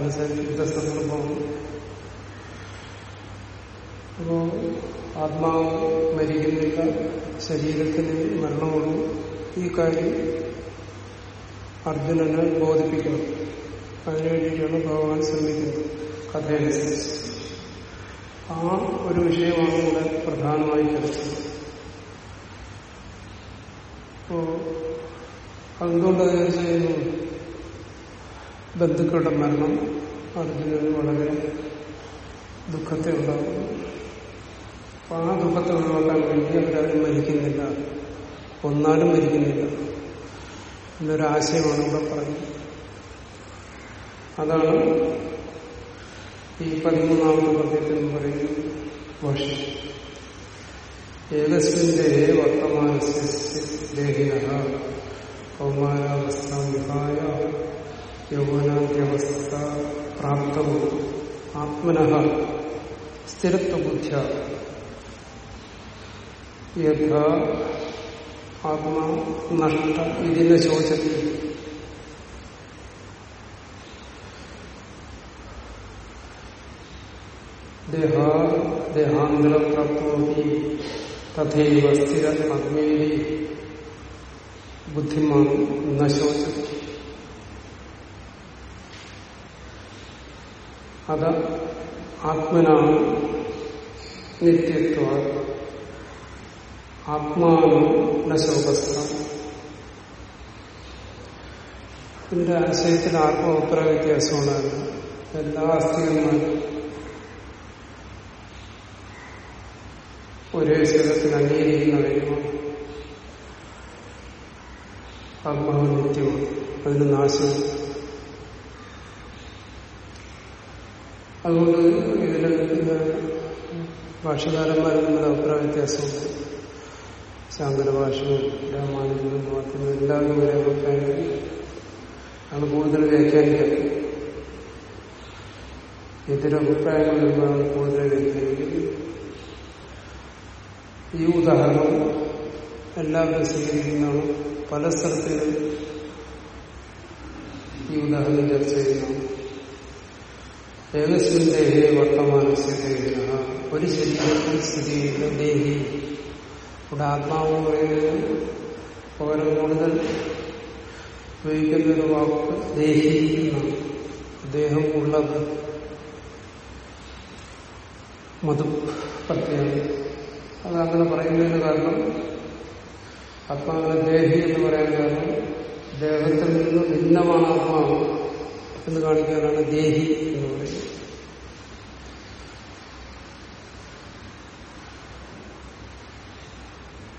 കഥ അനുസരിച്ച് യുദ്ധസന്ദർഭമാണ് അപ്പോ ആത്മാവ് മരിക്കുന്നില്ല ശരീരത്തിന് മരണമുള്ളൂ. ഈ കാര്യം അർജുനനെ ബോധിപ്പിക്കണം. അതിനുവേണ്ടിയിട്ടാണ് ഭഗവാൻ ശ്രമിക്കുന്നത് കഥയനുസരിച്ച് ആ ഒരു വിഷയമാണ് ഇവിടെ പ്രധാനമായി ചർച്ച അപ്പോ അതുകൊണ്ട് ചർച്ച ചെയ്യുന്നു ബന്ധുക്കളുടെ മരണം. അർജുനന് വളരെ ദുഃഖത്തെ ഉണ്ടാകുന്നു അപ്പൊ ആ ദുഃഖത്തെ ഒഴിവാക്കാൻ വേണ്ടി അവരാരും മരിക്കുന്നില്ല. ഒന്നാലും മരിക്കുന്നില്ല. എന്നൊരാശയമാണ് ഇവിടെ പറയുന്നത്. അതാണ് ഈ പതിമൂന്നാമത്തെ പദ്യത്തിൽ പറയുന്നത് ഭാഷ്യം ഏകസ്മിന്റെ വർത്തമാന ദേഹിന കൗമാരാവസ്ഥ വിഹായ യൗവനാദ്യവസ്ഥ പ്രാപ്തവും ആത്മന സ്ഥിരത്വബുദ്ധ്യ യഥാ ആത്മാ നഷ്ട ഇതിനെ ശോചത്തിൽ ദേഹ ദേഹാന്തരപ്രാപ്തോപി തഥൈവ സ്ഥിര ആത്മേരി ബുദ്ധിമാൻ നശോചത്തി അത് ആത്മനാണ്. നിത്യത്വ. ആത്മാവും നശോകസ്ഥ ഇതിന്റെ ആശയത്തിൽ ആത്മാഭിപ്രായ വ്യത്യാസമുണ്ടായിരുന്നു എല്ലാ അസ്ഥികന്മാരും ഒരേ ശരീരത്തിൽ അംഗീകരിക്കുന്ന കാര്യമാണ് ആത്മാവ് നിത്യമാണ്. അതിന് നാശം അതുകൊണ്ട് ഇതിലെ ഭാഷകാരന്മാരിൽ തമ്മിൽ അഭിപ്രായ വ്യത്യാസമുണ്ട് ശാന്തരഭാഷയും രാമാനുജനും മാത്രം എല്ലാവരും ഒരേ അഭിപ്രായം ആണ് കൂടുതൽ വ്യാഖ്യാനിക്കുന്നത്. എതിരഭിപ്രായങ്ങൾ വരുമ്പോഴാണ് കൂടുതൽ വ്യാഖ്യാനിക്കുന്നത്. ഈ ഉദാഹരണം എല്ലാവരും സ്വീകരിക്കുന്നതാണ്. പല സ്ഥലത്തിലും ഈ ഉദാഹരണം ചർച്ച ചെയ്യുന്നതാണ് ഏകസ്മിന്റെ വർത്തമാന സ്ഥിതി ഒരു ശരീരത്തിൽ സ്ഥിതി ചെയ്യുന്ന ദേഹി ഇവിടെ ആത്മാവ് പറയുന്നതിന് പകരം കൂടുതൽ ഉപയോഗിക്കുന്ന ഒരു വാക്ക് ദേഹി എന്നാണ് ദേഹം ഉള്ളത് മധു പ്രത്യേകം അതങ്ങനെ പറയുന്നതിന് കാരണം ആത്മാവിനെ ദേഹി എന്ന് പറയാൻ കാരണം ദേഹത്തിൽ നിന്ന് ഭിന്നമാണ് ആത്മാവ്. എന്ന് കാണിക്കാനാണ് ദേഹി എന്ന് പറയുന്നത്.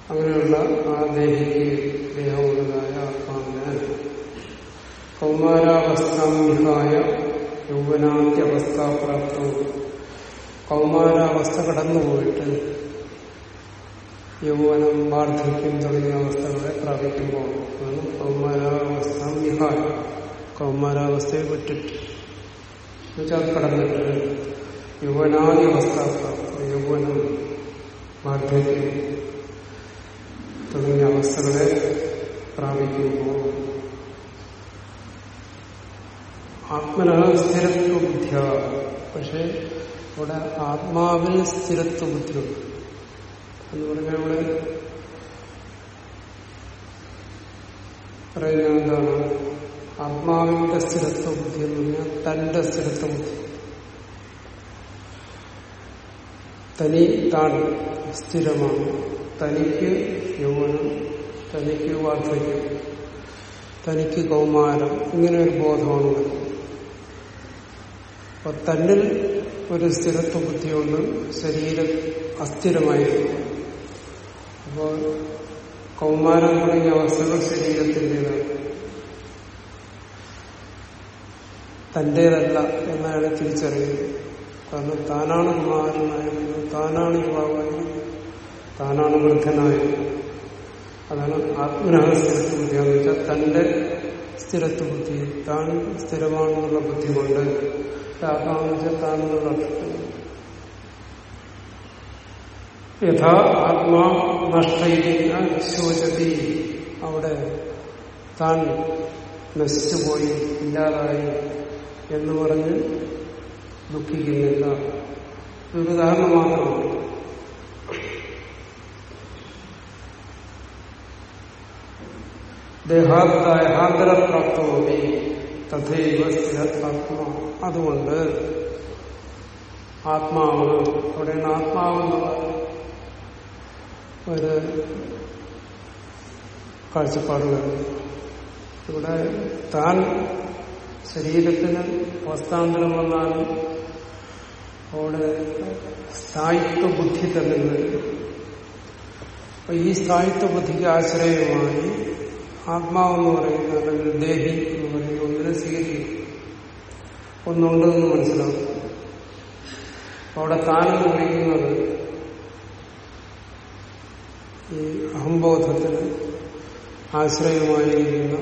അങ്ങനെയുള്ള ആ ദേഹിക്ക് ദേഹമുള്ളതായ ആത്മാവിന് കൗമാരാവസ്ഥാമിഹായ യൗവനാദ്യവസ്ഥാപ്രാപ്തവും കൗമാരാവസ്ഥ കടന്നുപോയിട്ട് യൗവനം വാർദ്ധക്യം തുടങ്ങിയ അവസ്ഥകളെ പ്രാപിക്കുമ്പോൾ ആണ് കൗമാരാവസ്ഥ മിഹായ കൗമാരാവസ്ഥയെ പറ്റിട്ട് എന്നുവെച്ചാൽ കടന്നിട്ട് യൗവനാദി അവസ്ഥ യൗവനം വാർദ്ധക്യം തുടങ്ങിയ അവസ്ഥകളെ പ്രാപിക്കുമ്പോൾ ആത്മന സ്ഥിരത്വ ബുദ്ധിയ പക്ഷെ ഇവിടെ ആത്മാവിൽ സ്ഥിരത്വ ബുദ്ധിയുണ്ട് എന്ന് പറഞ്ഞാൽ ഇവിടെ പറയുന്നത് എന്താണ്? ആത്മാവിന്റെ സ്ഥിരത്വ ബുദ്ധി എന്ന് പറഞ്ഞാൽ തന്റെ സ്ഥിരത്വ ബുദ്ധി. തനി താൻ സ്ഥിരമാണ്. തനിക്ക് യൗവനം തനിക്ക് വാർദ്ധക്യം തനിക്ക് കൗമാരം ഇങ്ങനെ ഒരു ബോധമാണ് അപ്പൊ തന്നിൽ ഒരു സ്ഥിരത്വ ബുദ്ധിയുണ്ട് ശരീരം അസ്ഥിരമായിരിക്കും. അപ്പോൾ കൗമാരം തുടങ്ങിയ അവസ്ഥകൾ ശരീരത്തിന്റെതാണ്. തന്റേതല്ല എന്നയാളെ തിരിച്ചറിയുന്നത്. കാരണം താനാണ് കുമാരനായിരുന്നത് താനാണ് യുവാവായിരുന്നത് താനാണ് വൃദ്ധനായത് അതാണ് ആത്മനാഹ സ്ഥിരത്വ ബുദ്ധി എന്ന് വെച്ചാൽ തന്റെ സ്ഥിരത്വ ബുദ്ധി താൻ സ്ഥിരമാണെന്നുള്ള ബുദ്ധി കൊണ്ട് ആത്മാവെന്ന് വെച്ചാൽ താനെന്നുള്ള യഥാ ആത്മാ നഷ്ടയില്ല അവിടെ താൻ നശിച്ചുപോയി ഇല്ലാതായി. എന്ന് പറഞ്ഞ് ദുഃഖിക്കുന്നില്ല ഇതൊരു ഉദാഹരണം മാത്രമാണ് ദേഹാന്തരപ്രാപ്തമൊക്കെ തഥൈവ സ്ഥിരാത്മാ അതുകൊണ്ട് ആത്മാവ് അവിടെയാണ് ആത്മാവെന്നുള്ള ഒരു കാഴ്ചപ്പാട് ഇവിടെ താൻ ശരീരത്തിന് അവസ്ഥാന്തരം വന്നാലും അവിടെ സ്ഥായിത്വ ബുദ്ധി തന്നെ അപ്പൊ ഈ സ്ഥായിത്വ ബുദ്ധിക്ക് ആശ്രയമായി ആത്മാവെന്ന് പറയുന്ന അല്ലെങ്കിൽ ദേഹി എന്ന് പറയുന്ന ഒന്നിനെ സ്വീകരിക്കും ഒന്നുണ്ടെന്ന് മനസ്സിലാവും അവിടെ താനെന്ന് വിളിക്കുന്നത് ഈ അഹംബോധത്തിന് ആശ്രയമായിരിക്കുന്ന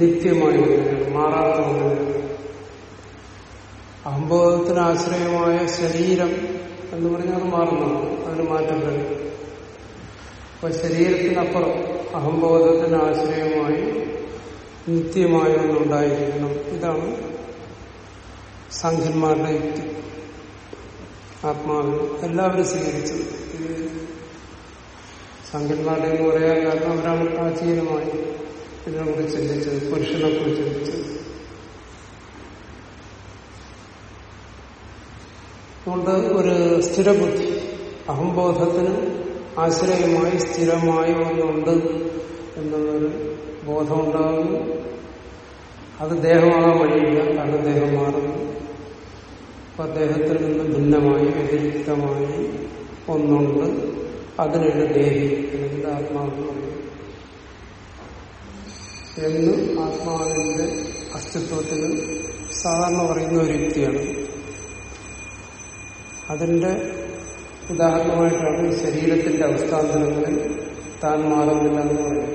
നിത്യമായ ഒന്നിനാണ് മാറാത്ത ഒന്നിനാണ് അഹംബോധത്തിന് ആശ്രയമായ ശരീരം എന്ന് പറഞ്ഞാൽ അത് മാറുന്നതാണ് അതിന് മാറ്റം വരും. അപ്പൊ ശരീരത്തിനപ്പുറം അഹംബോധത്തിന് ആശ്രയമായി നിത്യമായ ഒന്നുണ്ടായിരിക്കണം ഇതാണ് സംഘന്മാരുടെ യുക്തി. ആത്മാവിന് എല്ലാവരും സ്വീകരിച്ചത് സംഘന്മാരുടെ എന്ന് പറയാൻ കാരണം അവരാണ് പ്രാചീനമായി ഇതിനെ കുറിച്ച് ചിന്തിച്ചത് പുരുഷനെ കുറിച്ച് ചിന്തിച്ചത്. അതുകൊണ്ട് ഒരു സ്ഥിരബുദ്ധി അഹംബോധത്തിന് ആശ്രയമായി സ്ഥിരമായി ഒന്നുണ്ട് എന്നുള്ളൊരു ബോധമുണ്ടാകുന്നു. അത് ദേഹമാകാൻ വഴിയില്ല കാരണം ദേഹം മാറുന്നു. അപ്പൊ അദ്ദേഹത്തിൽ നിന്ന് ഭിന്നമായി വ്യതിരിക്തമായി ഒന്നുണ്ട്. അതിനാണ് ദേഹി അല്ലെങ്കിൽ പറയുന്നത്? എന്ന് ആത്മാവിന്റെ അസ്തിത്വത്തിന് സാധാരണ പറയുന്ന ഒരു യുക്തിയാണ് അതിന്റെ ഉദാഹരണമായിട്ടാണ് ശരീരത്തിന്റെ അവസ്ഥാന്തരങ്ങളിൽ താൻ മാറുന്നില്ല എന്ന് പറയുന്നത്.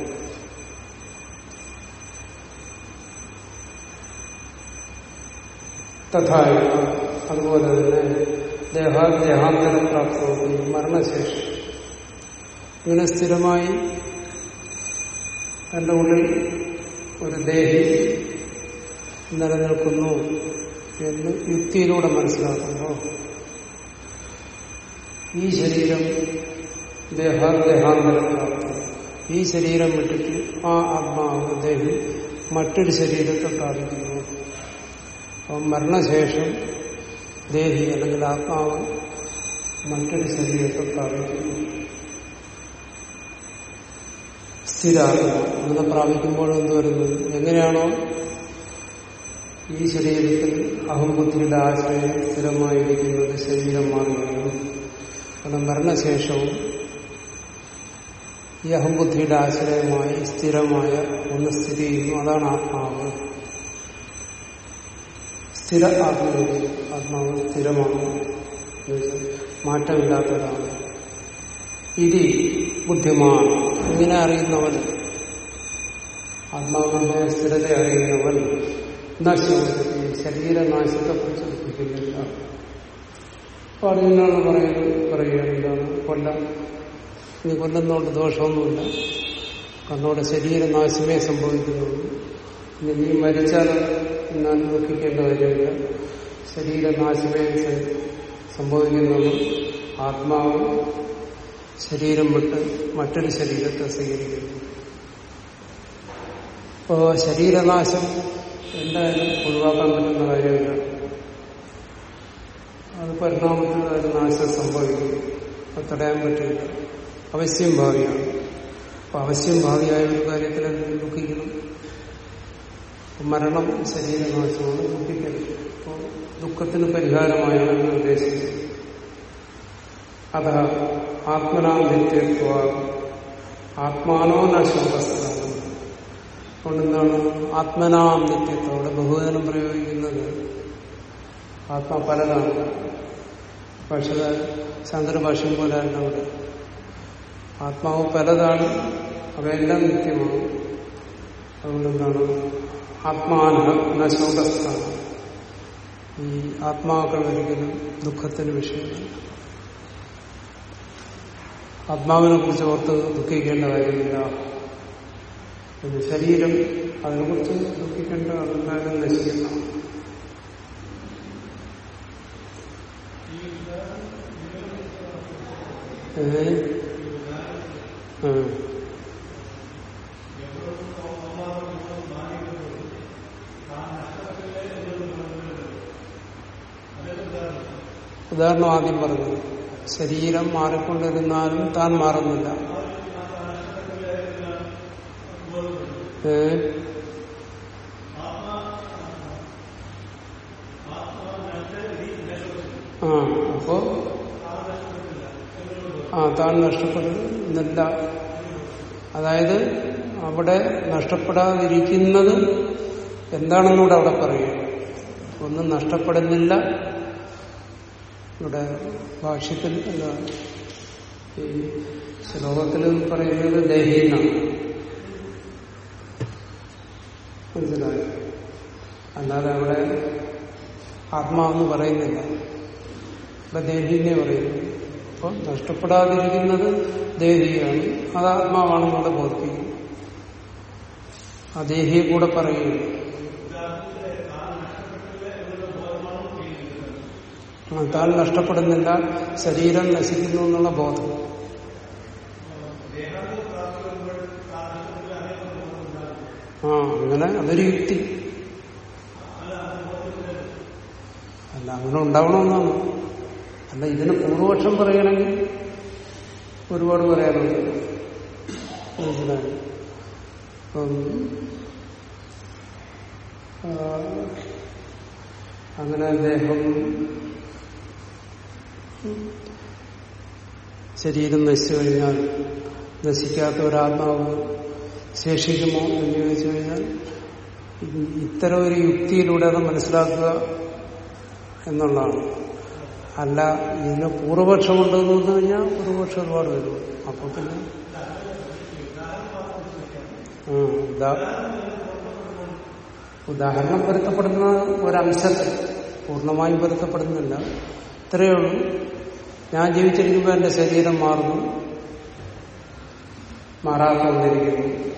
തഥായ അതുപോലെ തന്നെ ദേഹാദേഹാന്തരം പ്രാപ്തമാക്കുന്നു മരണശേഷം. ഇങ്ങനെ സ്ഥിരമായി എന്റെ ഉള്ളിൽ ഒരു ദേഹി നിലനിൽക്കുന്നു എന്ന് യുക്തിയിലൂടെ മനസ്സിലാക്കുമ്പോൾ ഈ ശരീരം ദേഹാദേഹാന്തര ഈ ശരീരം വിട്ടിട്ട് ആ ആത്മാവ് ദേഹി മറ്റൊരു ശരീരത്തെ പ്രാപിക്കുന്നു. അപ്പം മരണശേഷം ദേഹി അല്ലെങ്കിൽ ആത്മാവ് മറ്റൊരു ശരീരത്തെ പ്രാപിക്കുന്നു. സ്ഥിരാത്മ അങ്ങനെ പ്രാപിക്കുമ്പോൾ എന്ത് വരുന്നത്? എങ്ങനെയാണോ ഈ ശരീരത്തിൽ അഹംബുദ്ധിയുടെ ആശ്രയം സ്ഥിരമായിരിക്കുന്നത് ശരീരം മാറുകയാണ് അത് മരണശേഷവും ഈ അഹംബുദ്ധിയുടെ ആശ്രയമായി സ്ഥിരമായ ഒന്ന് സ്ഥിതി ചെയ്യുന്നു. അതാണ് ആത്മാവ്. സ്ഥിര ആത്മാവ് ആത്മാവ് സ്ഥിരമാണ്. മാറ്റമില്ലാത്തതാണ്. ഇത് ബുദ്ധിമാൻ. ഇങ്ങനെ അറിയുന്നവൻ ആത്മാവിന്റെ സ്ഥിരത അറിയുന്നവൻ നശിപ്പിക്കും ശരീരനാശത്തെ കുറിച്ച് ദുഃഖിക്കുന്നില്ല അപ്പൊ അറിയുന്നതാണ് പറയുന്നത് പറയുകയാണ് കൊല്ലം. നീ കൊല്ലുന്നതുകൊണ്ട് ദോഷമൊന്നുമില്ല. കണ്ണോടെ ശരീരനാശമേ സംഭവിക്കുന്നുള്ളൂ. ഇനി നീ മരിച്ചാൽ എന്നാൽ ദുഃഖിക്കേണ്ട കാര്യമില്ല. ശരീരനാശമേ സംഭവിക്കുന്നുള്ളൂ. ആത്മാവ് ശരീരം വിട്ട് മറ്റൊരു ശരീരത്തെ സ്വീകരിക്കുന്നു. ഇപ്പോ ശരീരനാശം എന്തായാലും ഒഴിവാക്കാൻ പറ്റുന്ന കാര്യമില്ല. അത് പരിണാമത്തിൽ ഒരു നാശം സംഭവിക്കും. അത് തടയാൻ പറ്റില്ല. അവശ്യം ഭാവിയാണ്. അപ്പൊ അവശ്യം ഭാവിയായ ഒരു കാര്യത്തിൽ ദുഃഖിക്കണം മരണം ശരീരനാശമാണ് ദുഃഖിക്കരുത്. അപ്പോൾ ദുഃഖത്തിന് പരിഹാരമായാണ് ഉദ്ദേശിക്കുന്നത് അത ആത്മനാം നിത്യത്വ ആത്മാനോ നശോകസ്ഥ അതുകൊണ്ട് ആത്മനാം നിത്യത്വം അവിടെ ബഹുവചനം പ്രയോഗിക്കുന്നത്. ആത്മാ പലതാണ്. പക്ഷേ ശങ്കരഭാഷ്യം പോലെ അവിടെ. ആത്മാവ് പലതാണ് അവയെല്ലാം നിത്യമാണ്. അതുകൊണ്ട് എന്താണ്? ആത്മാന നശോകസ്ഥ ഈ ആത്മാക്കൾ ഒരിക്കലും ദുഃഖത്തിന് വിഷയമാണ്. ആത്മാവിനെ കുറിച്ച് ഓർത്ത് ദുഃഖിക്കേണ്ട കാര്യമില്ല പിന്നെ ശരീരം അതിനെക്കുറിച്ച് ദുഃഖിക്കേണ്ട അതെന്തായാലും നശിക്കണം ഉദാഹരണം ആദ്യം പറഞ്ഞു. ശരീരം മാറിക്കൊണ്ടിരുന്നാലും താൻ മാറുന്നില്ല. ആ അപ്പോ ആ താൻ നഷ്ടപ്പെടുന്നില്ല. അതായത് അവിടെ നഷ്ടപ്പെടാതിരിക്കുന്നത് എന്താണെന്നൂടെ അവിടെ പറയുക ഒന്നും നഷ്ടപ്പെടുന്നില്ല ഇവിടെ ഭാഷ്യത്തിൽ എന്താ ഈ ശ്ലോകത്തിൽ പറയുന്നത് ദേഹീന്നാണ് മനസ്സിലായി? അല്ലാതെ അവിടെ ആത്മാവെന്ന് പറയുന്നില്ല. ഇവിടെ ദേഹീനെ പറയുന്നു. അപ്പം നഷ്ടപ്പെടാതിരിക്കുന്നത് ദേഹിയാണ്. അത് ആത്മാവാണെന്നുള്ള ബോധിപ്പിക്കും ആ ദേഹിയെ കൂടെ പറയുകയാണ് താൻ നഷ്ടപ്പെടുന്നില്ല ശരീരം നശിക്കുന്നു എന്നുള്ള ബോധം. ആ അങ്ങനെ അതൊരു യുക്തി. അല്ല അങ്ങനെ ഉണ്ടാവണമെന്നാണ്. അല്ല ഇതിന് പൂർവപക്ഷം പറയണമെങ്കിൽ ഒരുപാട് പറയാനുണ്ട്. അങ്ങനെ അദ്ദേഹം ശരീരം നശിച്ചു കഴിഞ്ഞാൽ നശിക്കാത്ത ഒരാത്മാവ് ശേഷിക്കുമോ എന്ന് ചോദിച്ചു കഴിഞ്ഞാൽ ഇത്തരം ഒരു യുക്തിയിലൂടെ അത് മനസ്സിലാക്കുക എന്നുള്ളതാണ്. അല്ല ഇതിന് പൂർവപക്ഷം ഉണ്ടെന്ന് പറഞ്ഞു കഴിഞ്ഞാൽ പൂർവപക്ഷം ഒരുപാട് വരും. അപ്പൊ പിന്നെ ഉദാഹരണം പൊരുത്തപ്പെടുന്ന ഒരംശത്തിൽ പൂർണമായും പൊരുത്തപ്പെടുന്നില്ല. ഇത്രയേ ഞാൻ ജീവിച്ചിരിക്കുമ്പോൾ എന്റെ ശരീരം മാറുന്നു. മാറാത്തുകൊണ്ടിരിക്കുന്നു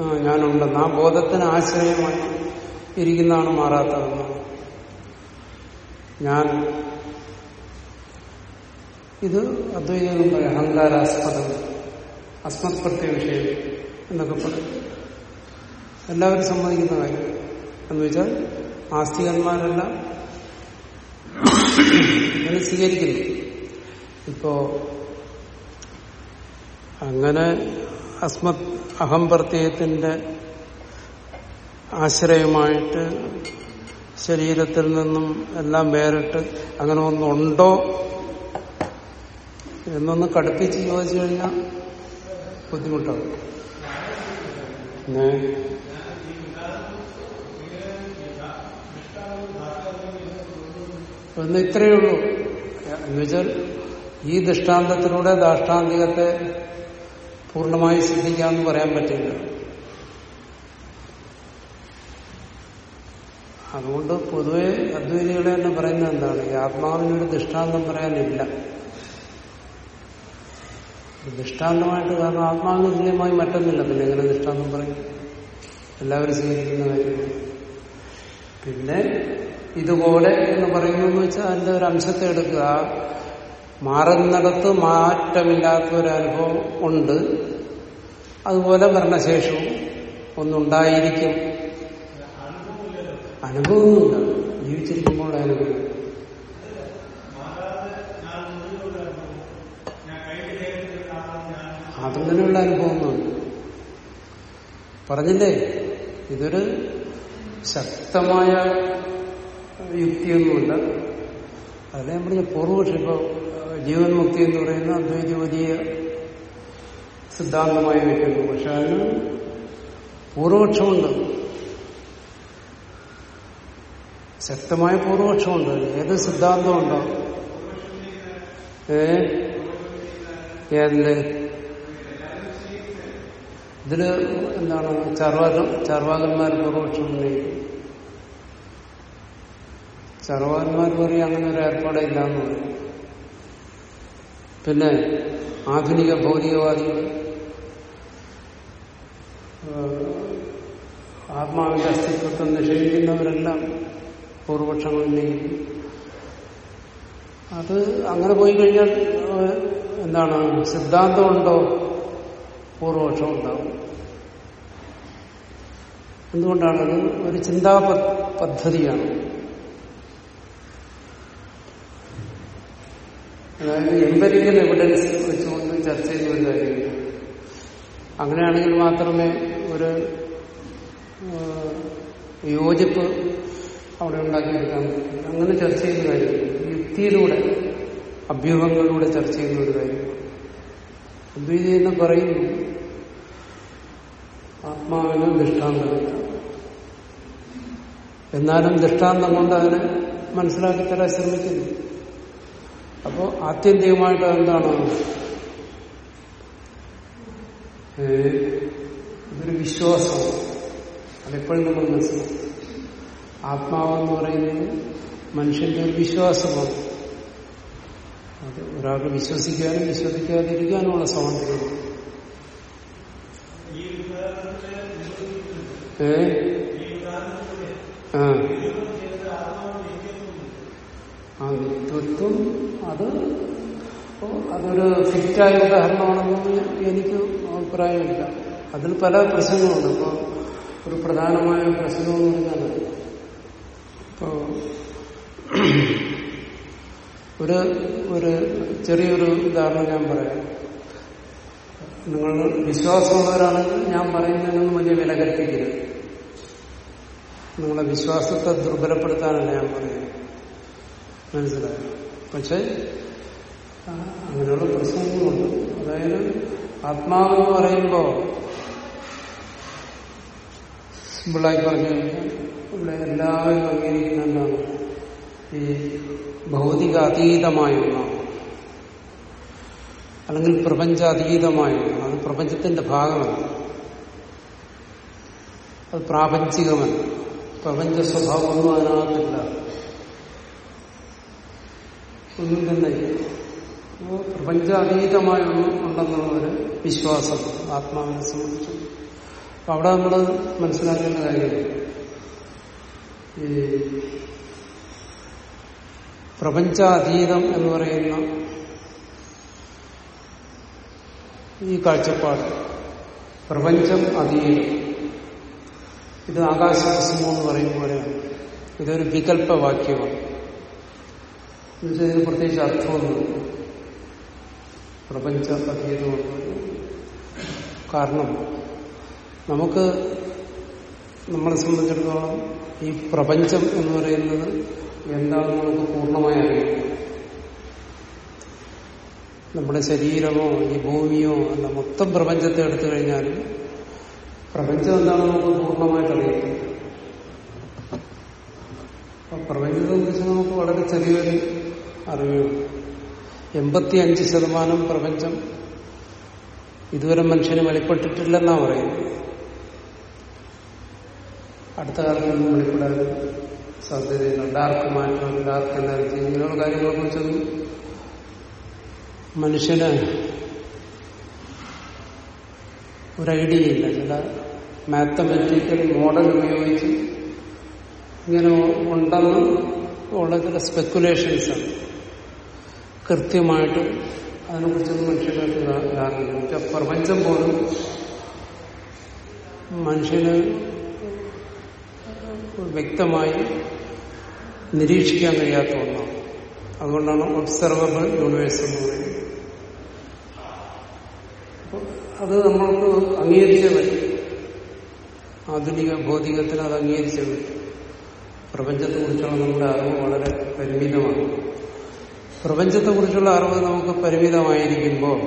ആ ഞാനുണ്ടെന്ന് ആ ബോധത്തിന് ആശ്രയമായി ഇരിക്കുന്നതാണ് മാറാത്തതെന്ന്. ഞാൻ ഇത് അദ്വൈതം പറയും അഹങ്കാരാസ്പദം അസ്മത് പ്രത്യ വിഷയം എന്നൊക്കെ പറയും. എല്ലാവരും സമ്മതിക്കുന്ന കാര്യം. എന്ന് വെച്ചാൽ ആസ്തികന്മാരെല്ലാം അങ്ങനെ സ്വീകരിക്കുന്നു. ഇപ്പോ അങ്ങനെ അസ്മത് അഹം അഹംപ്രത്യയത്തിന്റെ ആശ്രയമായിട്ട് ശരീരത്തിൽ നിന്നും എല്ലാം വേറിട്ട് അങ്ങനെ ഒന്നുണ്ടോ എന്നൊന്ന് കടുപ്പിച്ച് ചോദിച്ചു കഴിഞ്ഞാൽ ബുദ്ധിമുട്ടാവും. ഒന്ന് ഇത്രയേ ഉള്ളൂ. എന്നുവെച്ചാൽ ഈ ദൃഷ്ടാന്തത്തിലൂടെ ദാഷ്ടാന്തികത്തെ പൂർണമായി സിദ്ധിക്കാമെന്ന് പറയാൻ പറ്റില്ല. അതുകൊണ്ട് പൊതുവെ അദ്വൈതികളെ തന്നെ പറയുന്നത് എന്താണ്? ഈ ആത്മാവിനൊരു ദൃഷ്ടാന്തം പറയാനില്ല. ദൃഷ്ടാന്തമായിട്ട് കാരണം ആത്മാവിന് തുല്യമായി മറ്റൊന്നില്ല പിന്നെ എങ്ങനെ ദൃഷ്ടാന്തം പറയും? എല്ലാവരും സ്വീകരിക്കുന്ന കാര്യമാണ്. പിന്നെ ഇതുപോലെ എന്ന് പറയുന്നു എന്ന് വെച്ചാൽ അതിന്റെ ഒരു അംശത്തെ എടുക്കുക. മാറുന്നിടത്ത് മാറ്റമില്ലാത്ത ഒരു അനുഭവം ഉണ്ട്. അതുപോലെ ഭരണശേഷവും ഒന്നുണ്ടായിരിക്കും. അനുഭവമൊന്നുമില്ല ജീവിച്ചിരിക്കുമ്പോൾ അനുഭവം. അതങ്ങനെയുള്ള അനുഭവമൊന്നുമില്ല പറഞ്ഞില്ലേ? ഇതൊരു ശക്തമായ യുക്തിയൊന്നുമില്ല. അതിലെ നമ്മൾ പൂർവപക്ഷം ഇപ്പോൾ ജീവൻ മുക്തി എന്ന് പറയുന്ന അദ്വൈത വലിയ സിദ്ധാന്തമായി വയ്ക്കുന്നു പക്ഷെ അതിന് പൂർവപക്ഷമുണ്ട്. ശക്തമായ പൂർവപക്ഷമുണ്ട്. ഏത് സിദ്ധാന്തമുണ്ടോ ഏ? ഏതിൽ ഇതിൽ എന്താണ്? ചർവാക ചർവാകന്മാർ പൂർവപക്ഷം ഉന്നയിക്കും ചർവാകന്മാർ പറയും അങ്ങനെ ഒരു ഏർപ്പാടില്ല എന്ന് പറയും പിന്നെ ആധുനിക ഭൗതികവാദികൾ ആത്മാവിന്റെ അസ്തിത്വത്തെ നിഷേധിക്കുന്നവരെല്ലാം പൂർവപക്ഷങ്ങളിലേക്ക് അത് അങ്ങനെ പോയി കഴിഞ്ഞാൽ എന്താണ് സിദ്ധാന്തമുണ്ടോ? പൂർവപക്ഷം ഉണ്ടാവും എന്തുകൊണ്ടാണത്? ഒരു ചിന്താ പദ്ധതിയാണ്. അതായത് എംപരിക്കൽ എവിഡൻസ് വെച്ചുകൊണ്ട് ചർച്ച ചെയ്യുന്ന ഒരു കാര്യമില്ല. അങ്ങനെയാണെങ്കിൽ മാത്രമേ ഒരു യോജിപ്പ് അവിടെ ഉണ്ടാക്കിയെടുക്കാൻ പറ്റും. അങ്ങനെ ചർച്ച ചെയ്യുന്ന കാര്യമില്ല. യുക്തിയിലൂടെ അഭ്യൂഹങ്ങളിലൂടെ ചർച്ച ചെയ്യുന്ന ഒരു കാര്യമാണ്. അദ്വൈതി എന്ന് പറയുന്നു ആത്മാവിന് ദൃഷ്ടാന്തമില്ല എന്നാലും ദൃഷ്ടാന്തം കൊണ്ട് അതിനെ മനസ്സിലാക്കി തരാൻ ശ്രമിക്കുന്നു. അപ്പോ ആത്യന്തികമായിട്ട് എന്താണ് ഇതൊരു വിശ്വാസമാണ് അതെപ്പോഴും നമ്മൾ മനസ്സിലാക്കും. ആത്മാവെന്ന് പറയുന്നത് മനുഷ്യന്റെ ഒരു വിശ്വാസമാണ്. അത് ഒരാൾക്ക് വിശ്വസിക്കാനും വിശ്വസിക്കാതിരിക്കാനുമുള്ള സ്വാതന്ത്ര്യം. ഏ? ആ. ആ നിത്യത്വം അത് അതൊരു ഫിറ്റായ ഉദാഹരണമാണെന്ന് എനിക്ക് അഭിപ്രായമില്ല. അതിൽ പല പ്രശ്നങ്ങളുണ്ട്. ഇപ്പോൾ ഒരു പ്രധാനമായ പ്രശ്നം എന്ന് പറഞ്ഞാൽ ഇപ്പോ ഒരു ഒരു ചെറിയൊരു ഉദാഹരണം ഞാൻ പറയാം. നിങ്ങൾ വിശ്വാസമുള്ളവരാണെങ്കിൽ ഞാൻ പറയുന്നതിനൊന്നും വലിയ വില കൽപ്പിക്കരുത്. നിങ്ങളുടെ വിശ്വാസത്തെ ദുർബലപ്പെടുത്താനല്ല ഞാൻ പറയുന്നത്. മനസ്സിലായോ. പക്ഷെ അങ്ങനെയുള്ള പ്രശ്നങ്ങളുണ്ട്. അതായത് ആത്മാവെന്ന് പറയുമ്പോ സിമ്പിളായി പറഞ്ഞു ഇവിടെ എല്ലാവരും അംഗീകരിക്കുന്ന എന്താണ് ഈ ഭൗതിക അതീതമായ ഒന്നാണ്. അല്ലെങ്കിൽ പ്രപഞ്ചാതീതമായ ഒന്നാണ്. അത് പ്രപഞ്ചത്തിന്റെ ഭാഗമല്ല. അത് പ്രാപഞ്ചികമല്ല. പ്രപഞ്ച സ്വഭാവമൊന്നും അതിനകത്തില്ല. ഒന്നും തന്നെ ഇല്ല. അപ്പോ പ്രപഞ്ചാതീതമായ ഒന്നും ഉണ്ടെന്നുള്ള ഒരു വിശ്വാസം ആത്മാവിനെ സംബന്ധിച്ചു. അപ്പൊ അവിടെ നമ്മൾ മനസ്സിലാക്കേണ്ട കാര്യം ഈ പ്രപഞ്ചാതീതം എന്ന് പറയുന്ന ഈ കാഴ്ചപ്പാട് പ്രപഞ്ചം അതീതം. ഇത് ആകാശവിസമെന്ന് എന്ന് പറയും പോലെയാണ്. ഇതൊരു വികല്പവാക്യമാണ് എന്നുവെച്ചാൽ ഇതിന് പ്രത്യേകിച്ച് അർത്ഥമൊന്നുമില്ല പ്രപഞ്ച അതീതമാണ് കാരണം നമുക്ക് നമ്മളെ സംബന്ധിച്ചിടത്തോളം ഈ പ്രപഞ്ചം എന്ന് പറയുന്നത് എന്താണെന്ന് നമുക്ക് പൂർണമായി അറിയാം. നമ്മുടെ ശരീരമോ ഈ ഭൂമിയോ അല്ല മൊത്തം പ്രപഞ്ചത്തെ എടുത്തു കഴിഞ്ഞാലും പ്രപഞ്ചം എന്താണെന്ന് നമുക്ക് പൂർണമായിട്ട് അറിയാം. പ്രപഞ്ചത്തെ കുറിച്ച് നമുക്ക് വളരെ ചെറിയൊരു അറിവുണ്ട് എൺപത്തി അഞ്ച് ശതമാനം പ്രപഞ്ചം ഇതുവരെ മനുഷ്യന് വെളിപ്പെട്ടിട്ടില്ലെന്നാ പറയുന്നത്. അടുത്ത കാലത്തൊന്നും വെളിപ്പെടാൻ സാധ്യതയില്ല ഡാർക്ക് മാറ്റം ഡാർക്ക് എനർജി ഇങ്ങനെയുള്ള കാര്യങ്ങളെ കുറിച്ചൊന്നും മനുഷ്യന് ഒരു ഐഡിയ ഇല്ല. ചില മാത്തമെറ്റിക്കൽ മോഡൽ ഉപയോഗിച്ച് ഇങ്ങനെ ഉണ്ടെന്ന് ഉള്ള ചില സ്പെക്കുലേഷൻസാണ് കൃത്യമായിട്ട് അതിനെക്കുറിച്ചൊന്നും മനുഷ്യർക്ക് ധാരണയില്ല. പ്രപഞ്ചം പോലും മനുഷ്യന് വ്യക്തമായി നിരീക്ഷിക്കാൻ കഴിയാത്ത ഒന്നാണ്. അതുകൊണ്ടാണ് ഒബ്സർവബിൾ യൂണിവേഴ്സ് എന്ന് പറയുന്നത്. അത് നമ്മൾക്ക് അംഗീകരിച്ചേ പറ്റും. ആധുനിക ഭൗതികത്തിന് അത് അംഗീകരിച്ചേ പറ്റും. പ്രപഞ്ചത്തെക്കുറിച്ചുള്ള നമ്മുടെ അറിവ് വളരെ പരിമിതമാണ്. പ്രപഞ്ചത്തെക്കുറിച്ചുള്ള അറിവ് നമുക്ക് പരിമിതമായിരിക്കുമ്പോൾ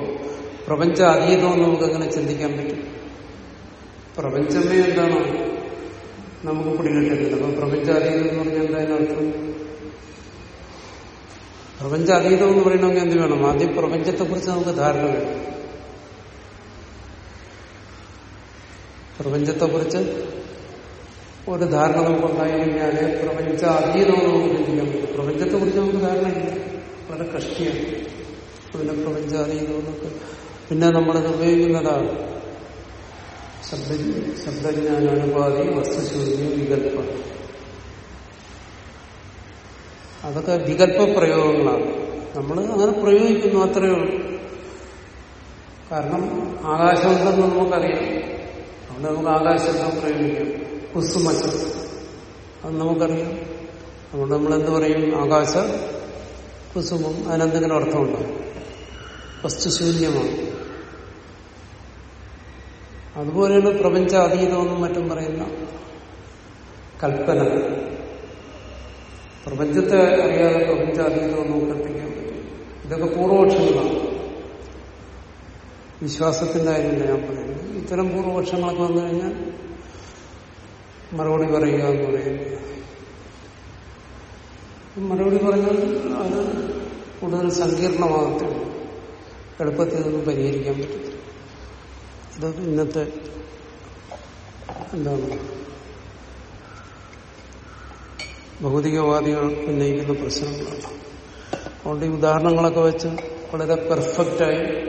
പ്രപഞ്ച അതീതം നമുക്ക് എങ്ങനെ ചിന്തിക്കാൻ പറ്റും. പ്രപഞ്ചമേ എന്താണ്? നമുക്ക് പിടികിട്ടുന്നില്ല അപ്പൊ പ്രപഞ്ച അതീതം എന്ന് പറഞ്ഞാൽ എന്താ അർത്ഥം? പ്രപഞ്ച അതീതം എന്ന് പറയണമെങ്കിൽ എന്ത് വേണം? ആദ്യം പ്രപഞ്ചത്തെക്കുറിച്ച് നമുക്ക് ധാരണ വേണം. പ്രപഞ്ചത്തെക്കുറിച്ച് ഒരു ധാരണ നമുക്ക് ഉണ്ടായി കഴിഞ്ഞാൽ പ്രപഞ്ച അതീതം നമുക്ക് ചിന്തിക്കാൻ പറ്റും. പ്രപഞ്ചത്തെക്കുറിച്ച് നമുക്ക് ധാരണയില്ല. വളരെ കഷ്ടിയാണ്. പിന്നെ പ്രപഞ്ച പിന്നെ നമ്മളത് ഉപയോഗിക്കുന്നതാണ്. ശബ്ദ ശബ്ദജ്ഞാനാനുപാതി വസ്തുശൂന്യം വികല്പം അതൊക്കെ വികല്പ പ്രയോഗങ്ങളാണ് നമ്മൾ അങ്ങനെ പ്രയോഗിക്കുന്നു അത്രയേ ഉള്ളൂ. കാരണം ആകാശമുണ്ടെന്ന് നമുക്കറിയാം. അതുകൊണ്ട് നമുക്ക് ആകാശശബ്ദം പ്രയോഗിക്കാം. കുസുമച്ചം അത് നമുക്കറിയാം. അതുകൊണ്ട് നമ്മൾ എന്ത് പറയും? ആകാശ കുസുമം അതിനെന്തെങ്കിലും അർത്ഥമുണ്ടോ. വസ്തുശൂന്യമാണ് അതുപോലെയാണ് പ്രപഞ്ച അതീതമെന്നും മറ്റും പറയുന്ന കൽപ്പന. പ്രപഞ്ചത്തെ അറിയാതെ പ്രപഞ്ച അതീതം നമുക്ക് പറ്റും. ഇതൊക്കെ പൂർവപക്ഷങ്ങളാണ്. വിശ്വാസത്തിന്റെ കാര്യമില്ല ഞാൻ പറയുന്നത്. ഇത്തരം പൂർവപക്ഷങ്ങളൊക്കെ വന്നു കഴിഞ്ഞാൽ മറുപടി പറയുക എന്ന് പറയുന്നത് മറുപടി പറഞ്ഞാൽ അത് കൂടുതൽ സങ്കീർണമാകത്തില്ല. എളുപ്പത്തിൽ നിന്നും പരിഹരിക്കാൻ പറ്റത്തില്ല. ഇത് ഇന്നത്തെ എന്താണ്? ഭൗതികവാദികൾ ഉന്നയിക്കുന്ന പ്രശ്നങ്ങളാണ്. അതുകൊണ്ട് ഈ ഉദാഹരണങ്ങളൊക്കെ വെച്ച് വളരെ പെർഫെക്റ്റായി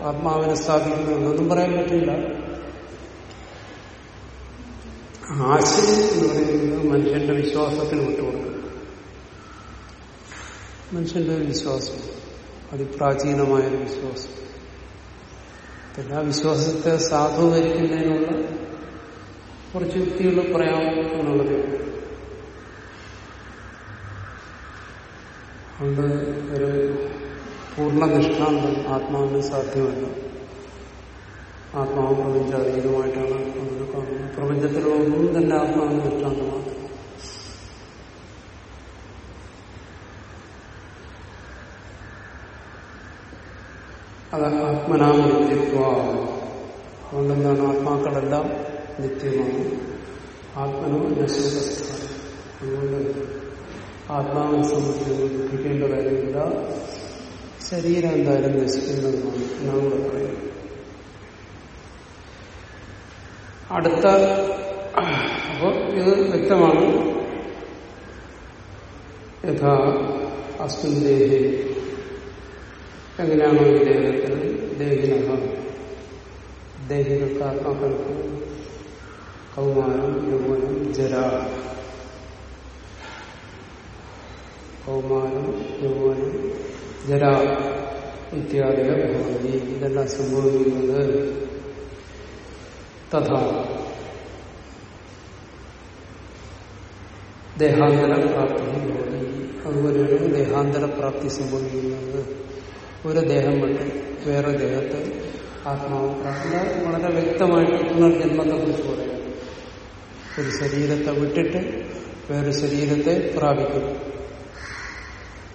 ആത്മാവിനെ സ്ഥാപിക്കുന്നതൊന്നും പറയാൻ പറ്റില്ല. ആശയം എന്ന് പറയുന്നത് മനുഷ്യന്റെ വിശ്വാസത്തിന് വിട്ടുകൊടുക്കും. മനുഷ്യന്റെ വിശ്വാസം. അതിപ്രാചീനമായൊരു വിശ്വാസം. ആ വിശ്വാസത്തെ സാധൂകരിക്കുന്നതിനുള്ള കുറച്ച് യുക്തികൾ പറയാം എന്നുള്ളത് അതുകൊണ്ട് ഒരു പൂർണ നിഷ്ഠാന്തം ആത്മാവിന് സാധ്യമല്ല. ആത്മാവ് പ്രപഞ്ച അതീതമായിട്ടാണ് അതിനെ കാണുന്നത് പ്രപഞ്ചത്തിലൊന്നും തന്നെ ആത്മാവിന് നിഷ്ഠാന്തമാണ്. അത് ആത്മനാമനിത്യത്വ അതുകൊണ്ടെന്താണ് ആത്മാക്കളെല്ലാം നിത്യമാണ് ആത്മനോ നശോകസ്ഥാനം അതുകൊണ്ട് ആത്മാവിനെ സംബന്ധിച്ച് ദുഃഖിക്കേണ്ട കാര്യമില്ല. ശരീരം എന്തായാലും നശിക്കുന്നതാണ് എന്നാണ് പറയുന്നത്. അടുത്ത അപ്പോൾ ഇത് വ്യക്തമാണ്. യഥാ അസ്മിൻ ദേഹി എങ്ങനെയാണോ ഈ ദേഹത്തിൽ ദേഹിനഹ ദേഹികൾക്ക് ആത്മാക്കൾക്ക് കൗമാരം യൗവനം ജര കൗമാരം യൗവനം ജര ഇത്യാദിക ഭവതി ഇതെല്ലാം സംഭവിക്കുന്നത് തഥാ ദേഹാന്തര പ്രാപ്തി. അതുപോലെയാണ് ദേഹാന്തര പ്രാപ്തി സംഭവിക്കുന്നത് ഒരു ദേഹം വിട്ട് വേറെ ദേഹത്ത് ആത്മാവ് പ്രാർത്ഥന വളരെ വ്യക്തമായിട്ട് പുനർജന്മത്തെ കുറിച്ച് പറയുന്നു. ഒരു ശരീരത്തെ വിട്ടിട്ട് വേറൊരു ശരീരത്തെ പ്രാപിക്കുന്നു.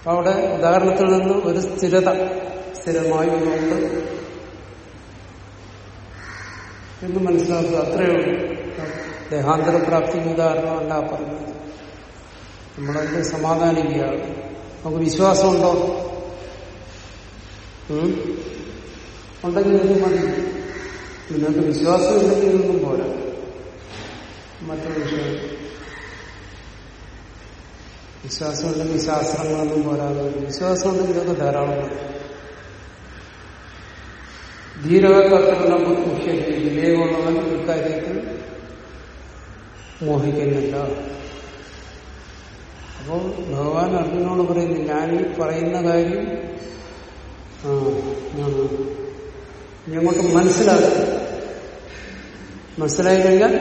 അവിടെ ഉദാഹരണത്തിൽ നിന്ന് ഒരു സ്ഥിരത സ്ഥിരമായി ഒന്നുണ്ട് എന്ന് മനസ്സിലാക്കുക. അത്രയേ ഉള്ളൂ. ദേഹാന്തര പ്രാപ്തിക്ക് ഉദാഹരണമല്ല പറഞ്ഞത്. നമ്മളതിൽ സമാധാനിക്കുകയാണ്. നമുക്ക് വിശ്വാസമുണ്ടോ? ഉണ്ടെങ്കിൽ ഇത് മതി. നിങ്ങൾക്ക് വിശ്വാസം ഇല്ലെങ്കിൽ ഇതൊന്നും പോരാ. മറ്റൊരു വിഷയം. വിശ്വാസം ഉണ്ടെങ്കിൽ ശാസ്ത്രങ്ങളൊന്നും പോരാതെ. വിശ്വാസം ഉണ്ടെങ്കിൽ ഇതൊക്കെ ധാരാളം. ധീരകർത്തൃണ മുഖ്യ വിവേകമുള്ളവൻ ഇക്കാര്യത്തിൽ മോഹിക്കുന്നില്ല. അപ്പോൾ ഭഗവാൻ അർജുനോട് പറയുന്നു ഞാൻ ഈ പറയുന്ന കാര്യം ആ ആണ് ഇനി അങ്ങോട്ട് മനസ്സിലാക്കുക മനസ്സിലായി കഴിഞ്ഞാൽ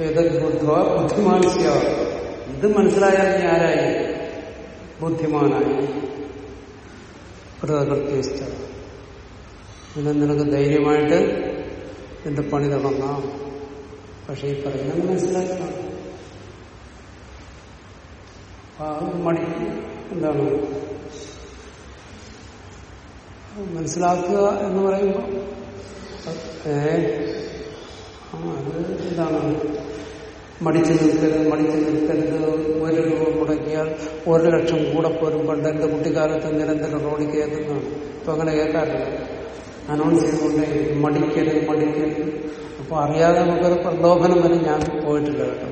ഏതൊക്കെ ബുദ്ധ ബുദ്ധിമാനസ്യാവും ഇത് മനസ്സിലായാൽ നീ ആരായി? ബുദ്ധിമാനായി. കൃതകൃത്യസ്ഥ പിന്നെ നിനക്ക് ധൈര്യമായിട്ട് എന്റെ പണി തുടങ്ങാം പക്ഷെ ഈ പറയുന്നത് മനസ്സിലാക്കണം. മടി. എന്താണ്? മനസ്സിലാക്കുക എന്ന് പറയുമ്പോൾ അത് എന്താണ് മടിച്ചു നിൽക്കരുത് മടിച്ചു നിൽക്കരുത്. ഒരു രൂപ മുടക്കിയാൽ ഒരു ലക്ഷം കൂടെ പോലും പണ്ട് എന്റെ കുട്ടിക്കാലത്ത് നിരന്തരം റോഡിൽ കേൾക്കുന്നതാണ് ഇപ്പൊ അങ്ങനെ കേൾക്കാറില്ല. അനൗൺസ് ചെയ്തുകൊണ്ടേ മടിക്കരുത് മടിക്കരുത്. അപ്പൊ അറിയാതെ നമുക്കൊരു പ്രലോഭനം വരെ ഞാൻ പോയിട്ടില്ല കേട്ടോ.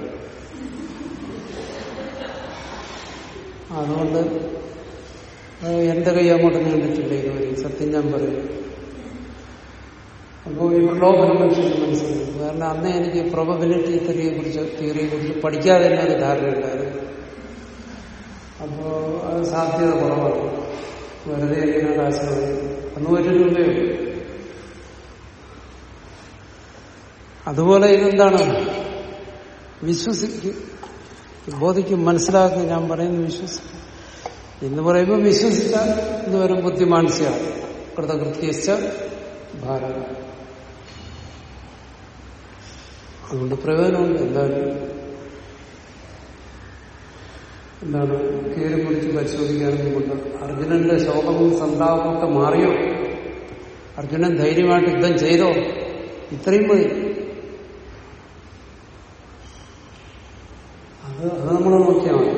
അതുകൊണ്ട് എന്റെ കൈ അങ്ങോട്ട് നീണ്ടിട്ടില്ല ഇതുവരെ. സത്യം ഞാൻ പറയും. അപ്പോൾ ഈ പ്രലോഭനം മനുഷ്യന് മനസ്സിലാക്കും കാരണം അന്ന് എനിക്ക് പ്രോബബിലിറ്റി തിയറിയെ കുറിച്ച് തിയറിയെ കുറിച്ച് പഠിക്കാതെ തന്നെ ഒരു ധാരണയുണ്ടായിരുന്നു അപ്പോ അത് സാധ്യത കുറവാണ്. വെറുതെ ഇങ്ങനെ കാശ് അന്ന് ഒരു രൂപയോ അതുപോലെ ഇതെന്താണ്? വിശ്വസിക്കും ബോധിക്കും. മനസ്സിലാക്കി. ഞാൻ പറയുന്നത് വിശ്വസിക്കും. എന്ന് പറയുമ്പോൾ വിശ്വസിച്ചാൽ വരും ബുദ്ധിമാനസ്യ കൃതകൃത്യസ്ഥ ഭാരത. അതുകൊണ്ട് പ്രയോജനമുണ്ട് എന്തായാലും എന്താണ് കീറി പിടിച്ച് പരിശോധിക്കാനും കൊണ്ട് അർജുനന്റെ ശോകവും സന്താപവും ഒക്കെ മാറിയോ? അർജുനൻ ധൈര്യമായിട്ട് യുദ്ധം ചെയ്തോ? ഇത്രയും മതി അത് അത് നമ്മൾ നോക്കിയാൽ മതി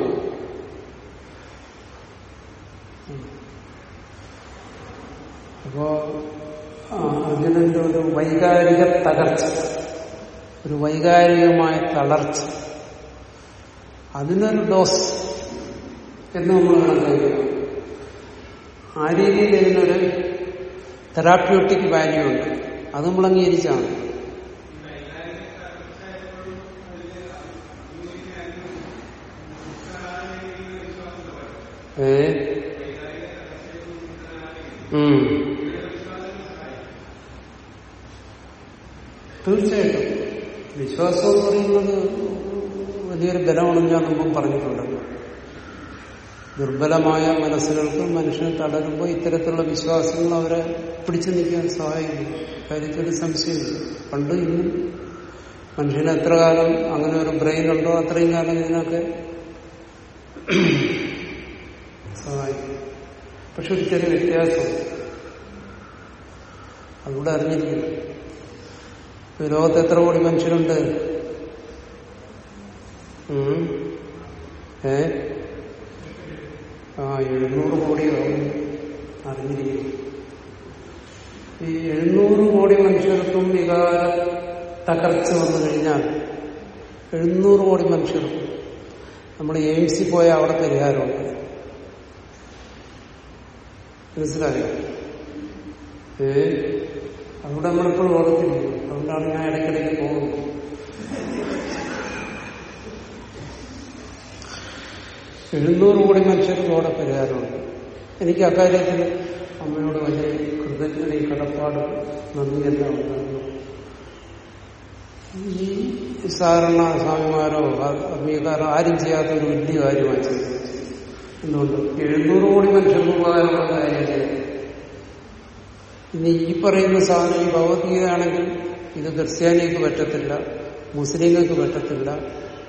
അപ്പോ അർജുനന്റെ ഒരു വൈകാരിക തകർച്ച. ഒരു വൈകാരികമായ തളർച്ച. അതിനൊരു ഡോസ് എന്ന് നമ്മൾ കണക്കാക്കുക ആ രീതിയിൽ ഇതിനൊരു തെറാപ്യൂട്ടിക് വാല്യൂ ഉണ്ട്. അത് നമ്മൾ അംഗീകരിച്ചാണ്. ഏ? ഉം. തീർച്ചയായിട്ടും. വിശ്വാസം എന്ന് പറയുന്നത് വലിയൊരു ബലമാണെന്ന് ഞാൻ മുമ്പ് പറഞ്ഞിട്ടുണ്ടല്ലോ ദുർബലമായ മനസ്സുകൾക്ക് മനുഷ്യനെ തളരുമ്പോൾ ഇത്തരത്തിലുള്ള വിശ്വാസങ്ങൾ അവരെ പിടിച്ചു നിൽക്കാൻ സഹായിക്കും. കാര്യത്തിൽ സംശയമില്ല. പണ്ട് ഇന്നും മനുഷ്യന് എത്ര കാലം അങ്ങനെ ഒരു ബ്രെയിൻ ഉണ്ടോ അത്രയും കാലം ഇതിനൊക്കെ സഹായിക്കും. പക്ഷെ ഒരു ചെറിയ വ്യത്യാസം. അതുകൂടെ അറിഞ്ഞിരിക്കും ഈ ലോകത്ത് എത്ര കോടി മനുഷ്യരുണ്ട്. ഏ? ആ എഴുന്നൂറ് കോടിയോ അറിഞ്ഞിരിക്കും ഈ എഴുന്നൂറ് കോടി മനുഷ്യർക്കും വികാര തകർച്ച വന്നു കഴിഞ്ഞാൽ എഴുന്നൂറ് കോടി മനുഷ്യർക്കും നമ്മൾ എയിംസിൽ പോയാൽ അവിടെ പരിഹാരമുണ്ട്. മനസ്സിലായോ? ഏ? അതുകൊണ്ട് നമ്മളിപ്പോഴും ഓർത്തില്ല? അതുകൊണ്ടാണ് ഞാൻ ഇടയ്ക്കിടയ്ക്ക് പോകുന്നത്. എഴുന്നൂറ് കോടി മനുഷ്യർക്ക് അവിടെ പരിഹാരമുണ്ട്. എനിക്ക് അക്കാര്യത്തിൽ അമ്മയോട് വലിയ കൃതജ്ഞതയും കടപ്പാട് നന്ദിയെല്ലാം ഉണ്ടായിരുന്നു ഈ സാധാരണ സ്വാമിമാരോ ആത്മീയക്കാരോ ആരും ചെയ്യാത്ത ഒരു വലിയ കാര്യമായി ചെയ്തു എന്തുകൊണ്ട്? എഴുന്നൂറ് കോടി മനുഷ്യർക്ക് ഉപകാരമുള്ള കാര്യം ഇനി ഈ പറയുന്ന സാധനം ഈ ഭഗവത്ഗീതയാണെങ്കിൽ ഇത് ക്രിസ്ത്യാനിക്ക് പറ്റത്തില്ല മുസ്ലിങ്ങൾക്ക് പറ്റത്തില്ല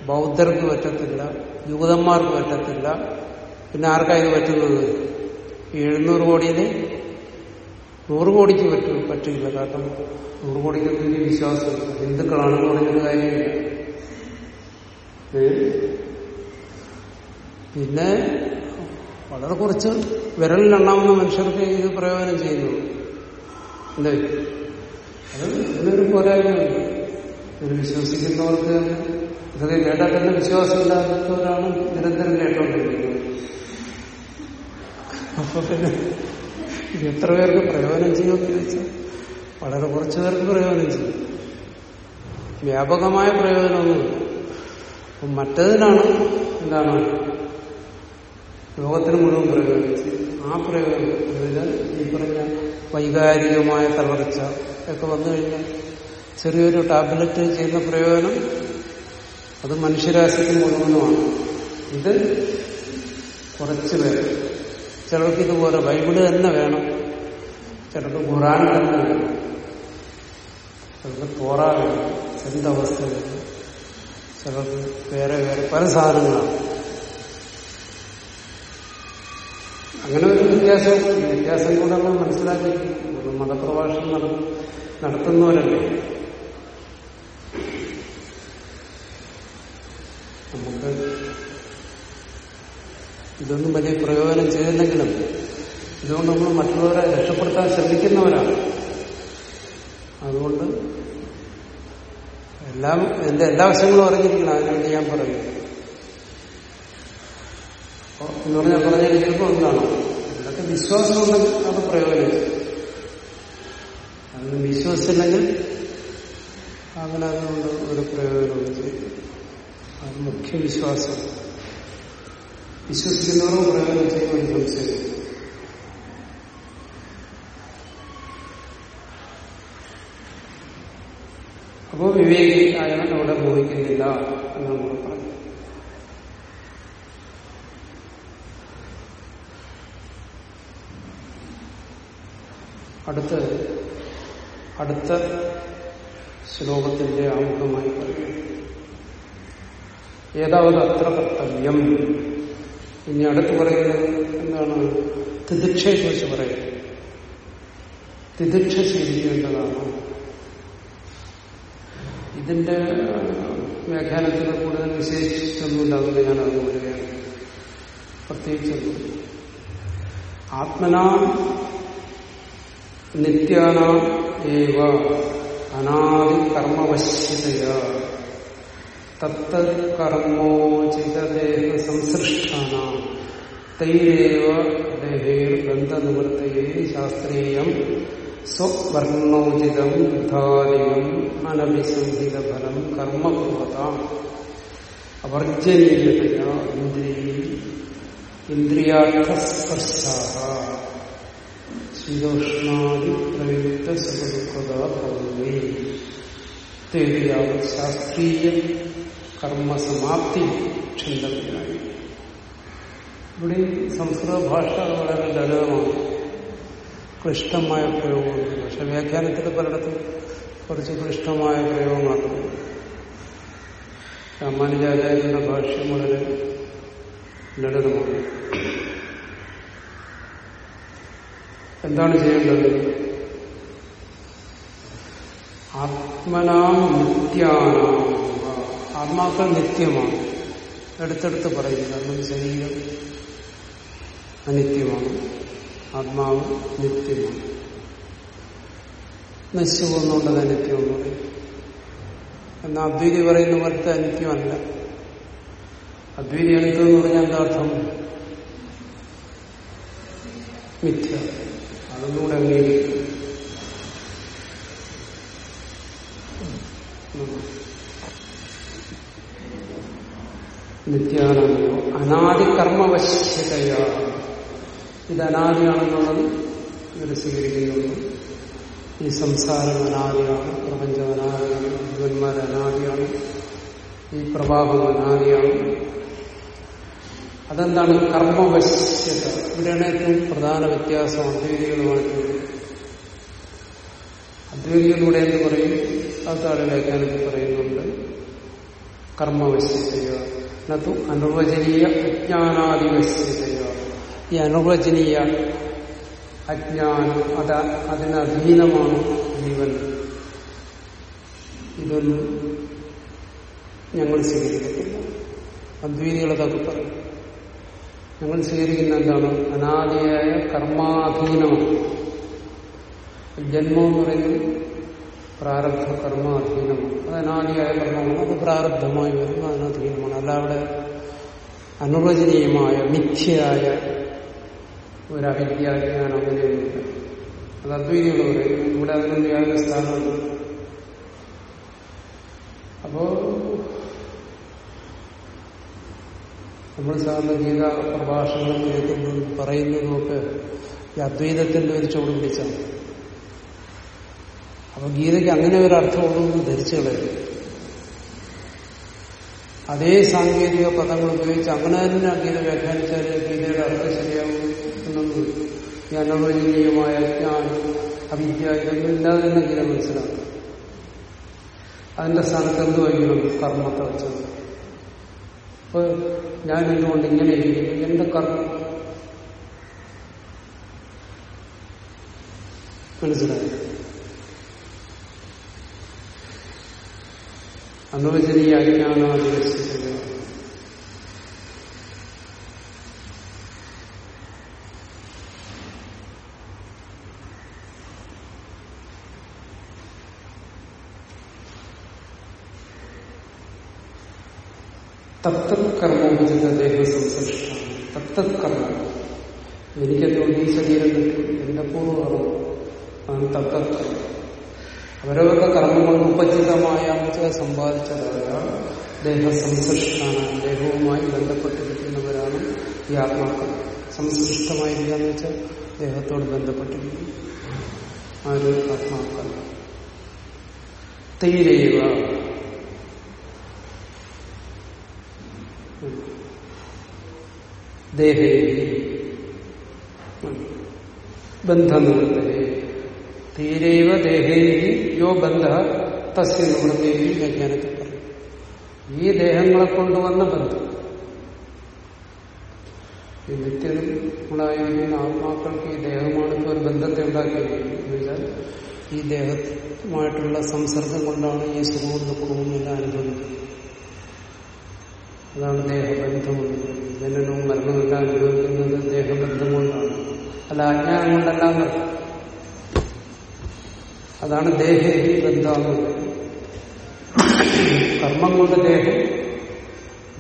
ബൗദ്ധർക്ക് പറ്റത്തില്ല യൂതന്മാർക്ക് പറ്റത്തില്ല. പിന്നെ ആർക്കാ പറ്റുന്നത്? എഴുന്നൂറ് കോടിയിൽ നൂറ് കോടിക്ക് പറ്റും പറ്റില്ല. കാരണം നൂറ് കോടിക്ക് ഇനി വിശ്വാസം? ഹിന്ദുക്കളാണെന്ന് പറഞ്ഞൊരു കാര്യമില്ല? പിന്നെ വളരെ കുറച്ച് വിരലിലെണ്ണാവുന്ന മനുഷ്യർക്ക് ഇത് പ്രയോജനം ചെയ്യുന്നു എന്തേ അത് ഇതിനൊരു പോരായ്മയുണ്ട് ഇത് വിശ്വസിക്കുന്നവർക്ക് ഇതൊക്കെ കേട്ടാൽ തന്നെ വിശ്വാസമില്ലാത്തവരാണ് നിരന്തരം കേട്ടോണ്ടിരിക്കുന്നത്. അപ്പൊ പിന്നെ ഇത് എത്ര പേർക്ക് പ്രയോജനം ചെയ്യുമെന്ന് ചോദിച്ചാൽ വളരെ കുറച്ചു പേർക്ക് പ്രയോജനം ചെയ്യും. വ്യാപകമായ പ്രയോജനമൊന്നുമില്ല. മറ്റതിനാണ് എന്താണ് ലോകത്തിന് മുഴുവൻ പ്രയോഗിച്ച് ആ പ്രയോഗം ഈ പറഞ്ഞ വൈകാരികമായ തളർച്ച ഒക്കെ വന്നു കഴിഞ്ഞാൽ ചെറിയൊരു ടാബ്ലറ്റ് ചെയ്യുന്ന പ്രയോജനം അത് മനുഷ്യരാശിക്ക് മുഴുവനുമാണ്. ഇത് കുറച്ച് പേര് ചിലർക്ക് ഇതുപോലെ ബൈബിൾ തന്നെ വേണം ചിലർക്ക് ഖുറാൻ തന്നെ വേണം ചിലർക്ക് തോറ വേണം എന്തവസ്ഥ വേണം ചിലർക്ക് വേറെ വേറെ പല സാധനങ്ങളാണ്. അങ്ങനെ ഒരു വ്യത്യാസം വ്യത്യാസം കൂടെ നമ്മൾ മനസ്സിലാക്കി. ഒരു മതപ്രഭാഷണം നട- നടത്തുന്നവരല്ലേ? നമുക്ക് ഇതൊന്നും വലിയ പ്രയോജനം ചെയ്തില്ലെങ്കിലും ഇതുകൊണ്ട് നമ്മൾ മറ്റുള്ളവരെ രക്ഷപ്പെടുത്താൻ ശ്രമിക്കുന്നവരാണ്. അതുകൊണ്ട് എല്ലാം എന്റെ എല്ലാ വശങ്ങളും അറിഞ്ഞിരിക്കണം അതിനുവേണ്ടി ഞാൻ പറയും അപ്പൊ എന്ന് പറഞ്ഞാൽ പറഞ്ഞാൽ ചിലപ്പോൾ എന്താണ്? ഇതിലൊക്കെ വിശ്വാസമുണ്ടെങ്കിൽ അത് പ്രയോജനം. അതിന് വിശ്വസിച്ചില്ലെങ്കിൽ അങ്ങനെ അതുകൊണ്ട് ഒരു പ്രയോജനം അത് മുഖ്യ വിശ്വാസം. വിശ്വസിക്കുന്നവരും പ്രയോജനം ചെയ്യുമെന്ന് സംശയം അപ്പോ വിവേകി ആയവൻ അവിടെ മോഹിക്കുന്നില്ല എന്ന് നമ്മൾ പറഞ്ഞു. അടുത്ത് അടുത്ത ശ്ലോകത്തിന്റെ ആമുഖമായി പറയുന്നു ഏതാവത് അത്ര കർത്തവ്യം? ഇനി അടുത്ത് പറയുന്നത് എന്താണ്? തിദിക്ഷയെ കുറിച്ച് പറയുന്നത്. തിദിക്ഷ ശീലിക്കേണ്ടതാണ് ഇതിന്റെ വ്യാഖ്യാനത്തിന് കൂടുതൽ വിശേഷിച്ചൊന്നുമില്ല അതുകൊണ്ട് ഞാൻ അത് പറയുകയാണ് പ്രത്യേകിച്ചൊന്നും ആത്മനാ നിത്യാനാം ഏവ അനാദി കർമ്മവശ്യതയ തത്തത് കർമ്മോചിതദേഹ സംസൃഷ്ടാന. തൈരേവ ദേഹേർ ബന്ധനിവൃത്തയേ ശാസ്ത്രീയം സ്വവർണോചിതം ധാരിയം അനഭിസംഹിത ഫലം കുർവതാം അവർജനീയതയ ഇന്ദ്രിയ ഇന്ദ്രിയാർത്ഥസ്പർശാഹ. ശീതോഷ്ണാദി പ്രയുക്ത ശാസ്ത്രീയ കർമ്മസമാപ്തി ക്ഷന്തവ്യമായി ഇവിടെ സംസ്കൃത ഭാഷ വളരെ ലളിതമാണ് ക്ലിഷ്ടമായ പ്രയോഗമുണ്ട് പക്ഷെ വ്യാഖ്യാനത്തിൽ പലയിടത്തും കുറച്ച് ക്ലിഷ്ടമായ പ്രയോഗമാണ് രാമാനുജാചാര്യന്റെ ഭാഷ്യം വളരെ ലളിതമാണ്. എന്താണ് ചെയ്യേണ്ടത്? ആത്മനാം നിത്യാനാം ആത്മാക്കൾ നിത്യമാണ്. എടുത്തെടുത്ത് പറയും കാരണം ശരീരം അനിത്യമാണ്. ആത്മാവ് നിത്യമാണ്. നശിച്ചു പോകുന്നുണ്ടത് അനിത്യമെന്ന് പറയും എന്നാൽ അദ്വൈതി പറയുന്ന പോലത്തെ അനിത്യമല്ല. അദ്വൈതി അനിത്യം എന്ന് പറഞ്ഞാൽ എന്താർത്ഥം മിഥ്യ. അതൊന്നും കൂടെ അംഗീകരിക്കും നിത്യാനന്ദോ അനാദി കർമ്മവശ്യതയ ഇത് അനാദിയാണെന്നുള്ളത് ഇവർ സ്വീകരിക്കുന്നുള്ളൂ ഈ സംസാരം അനാദിയാണ് പ്രപഞ്ചം അനാദിയാണ് ജീവന്മാർ അനാദിയാണ് ഈ പ്രവാഹം അനാദിയാണ്. അതെന്താണ് കർമ്മവശ്യത? ഇവിടെയാണ് ഏറ്റവും പ്രധാന വ്യത്യാസം അദ്വൈതികളുമായിട്ട് അദ്വൈതികളിലൂടെ എന്ന് പറയും? അത് താഴെ വ്യാഖ്യാനത്തിൽ പറയുന്നുണ്ട്. കർമ്മവശ്യതയോ നതു അനുവചനീയ അജ്ഞാനാദിവശ്യതയോ ഈ അനുവചനീയ അജ്ഞാനം അത് അതിന് അധീനമാണ് ജീവൻ. ഇതൊന്നും ഞങ്ങൾ സ്വീകരിക്കത്തില്ല. അദ്വൈതികളതൊക്കെ പറയും. ഞങ്ങൾ സ്വീകരിക്കുന്ന എന്താണ് അനാദിയായ കർമാധീനമാണ് ജന്മം എന്ന് പറയുന്നത് പ്രാരബ്ധ കർമാധീനമാണ് അത് അനാദിയായ കർമ്മമാണ്. അത് പ്രാരബ്ധമായി വരുന്ന അതിനധീനമാണ് അല്ല അവിടെ അനുവചനീയമായ മിഥ്യയായ ഒരു അവിദ്യാജ്ഞാനം അങ്ങനെയൊന്നുമില്ല. അത് അദ്വൈതികൾ പറയും ഇവിടെ അതിനൊന്നും യാതൊരു സ്ഥാനമില്ല അപ്പോ നമ്മൾ സാധാരണ ഗീത പ്രഭാഷണങ്ങൾ കേൾക്കുന്നതും പറയുന്നതുമൊക്കെ ഈ അദ്വൈതത്തിന്റെ ഒരു ചുവട് പിടിച്ചാണ്. അപ്പൊ ഗീതയ്ക്ക് അങ്ങനെ ഒരു അർത്ഥമുള്ളതെന്ന് ധരിച്ചു കളയരുത്. അതേ സാങ്കേതിക പദങ്ങൾ ഉപയോഗിച്ച് അങ്ങനെ തന്നെ ആ ഗീത വ്യാഖ്യാനിച്ചാൽ ഗീതയുടെ അർത്ഥം ശരിയാവും എന്നൊന്നും ഈ അനവചനീയമായ ജ്ഞാനം അവിദ്യ ഇതൊന്നും ഇല്ലാതെ തന്നെ ഗീത മനസ്സിലാക്കും. അതിന്റെ സ്ഥാനത്ത് എന്ത് വയ്ക്കണം കർമ്മത്തെ വെച്ചത് അപ്പൊ ഞാൻ എന്തുകൊണ്ട് ഇങ്ങനെ ഇരിക്കുന്നു എന്റെ കർമ്മം മനസ്സിലായി? അനുവചനീയ അജ്ഞാനാദിവസ്ഥിത തത്തത് കർമ്മോചിത ദേഹസംസൃഷ്ട തത്തത് കർമ്മം. എനിക്കെന്തുകൊണ്ട് ഈ ശരീരം കിട്ടും. എന്റെ പൂർവകർമ്മം അതാണ് തത്തത് കർമ്മം. അവരവരുടെ കർമ്മങ്ങൾ ഉപചിതമായ സമ്പാദിച്ചതായ ദേഹസംസൃഷ്ടാണ് ദേഹവുമായി ബന്ധപ്പെട്ടിരിക്കുന്നവരാണ് ഈ ആത്മാക്കൾ. സംസൃഷ്ടമായിരിക്കുക എന്ന് വെച്ചാൽ ദേഹത്തോട് ബന്ധപ്പെട്ടിരിക്കുന്നു. ആരും ആത്മാക്കൾ. തൈരൈവ. ദേഹേ. ബന്ധനിവൃത്തേ തീരൈവ ദേഹേ യോ ബന്ധ തസ്യ നിവൃത്തേ വ്യാഖ്യാനത്തിൽ പറയും. ഈ ദേഹങ്ങളെ കൊണ്ടുവന്ന ബന്ധം. ഈ നിത്യങ്ങളായിരിക്കുന്ന ആത്മാക്കൾക്ക് ഈ ദേഹമാണ് ഒരു ബന്ധത്തെ ഉണ്ടാക്കിയിരിക്കുന്നത്. ഈ ദേഹമായിട്ടുള്ള സംസർഗം കൊണ്ടാണ് ഈ സുഖവും ദുഃഖവും എല്ലാം അനുഭവിക്കുന്നത്. അതാണ് ദേഹബന്ധമുള്ളത്. ജനനവും മരണമെല്ലാം അനുഭവിക്കുന്നത് ദേഹബന്ധം കൊണ്ടാണ് അല്ല അജ്ഞാനം കൊണ്ടെല്ലാം അതാണ് ദേഹ ബന്ധമെന്ന് കർമ്മം കൊണ്ട് ദേഹം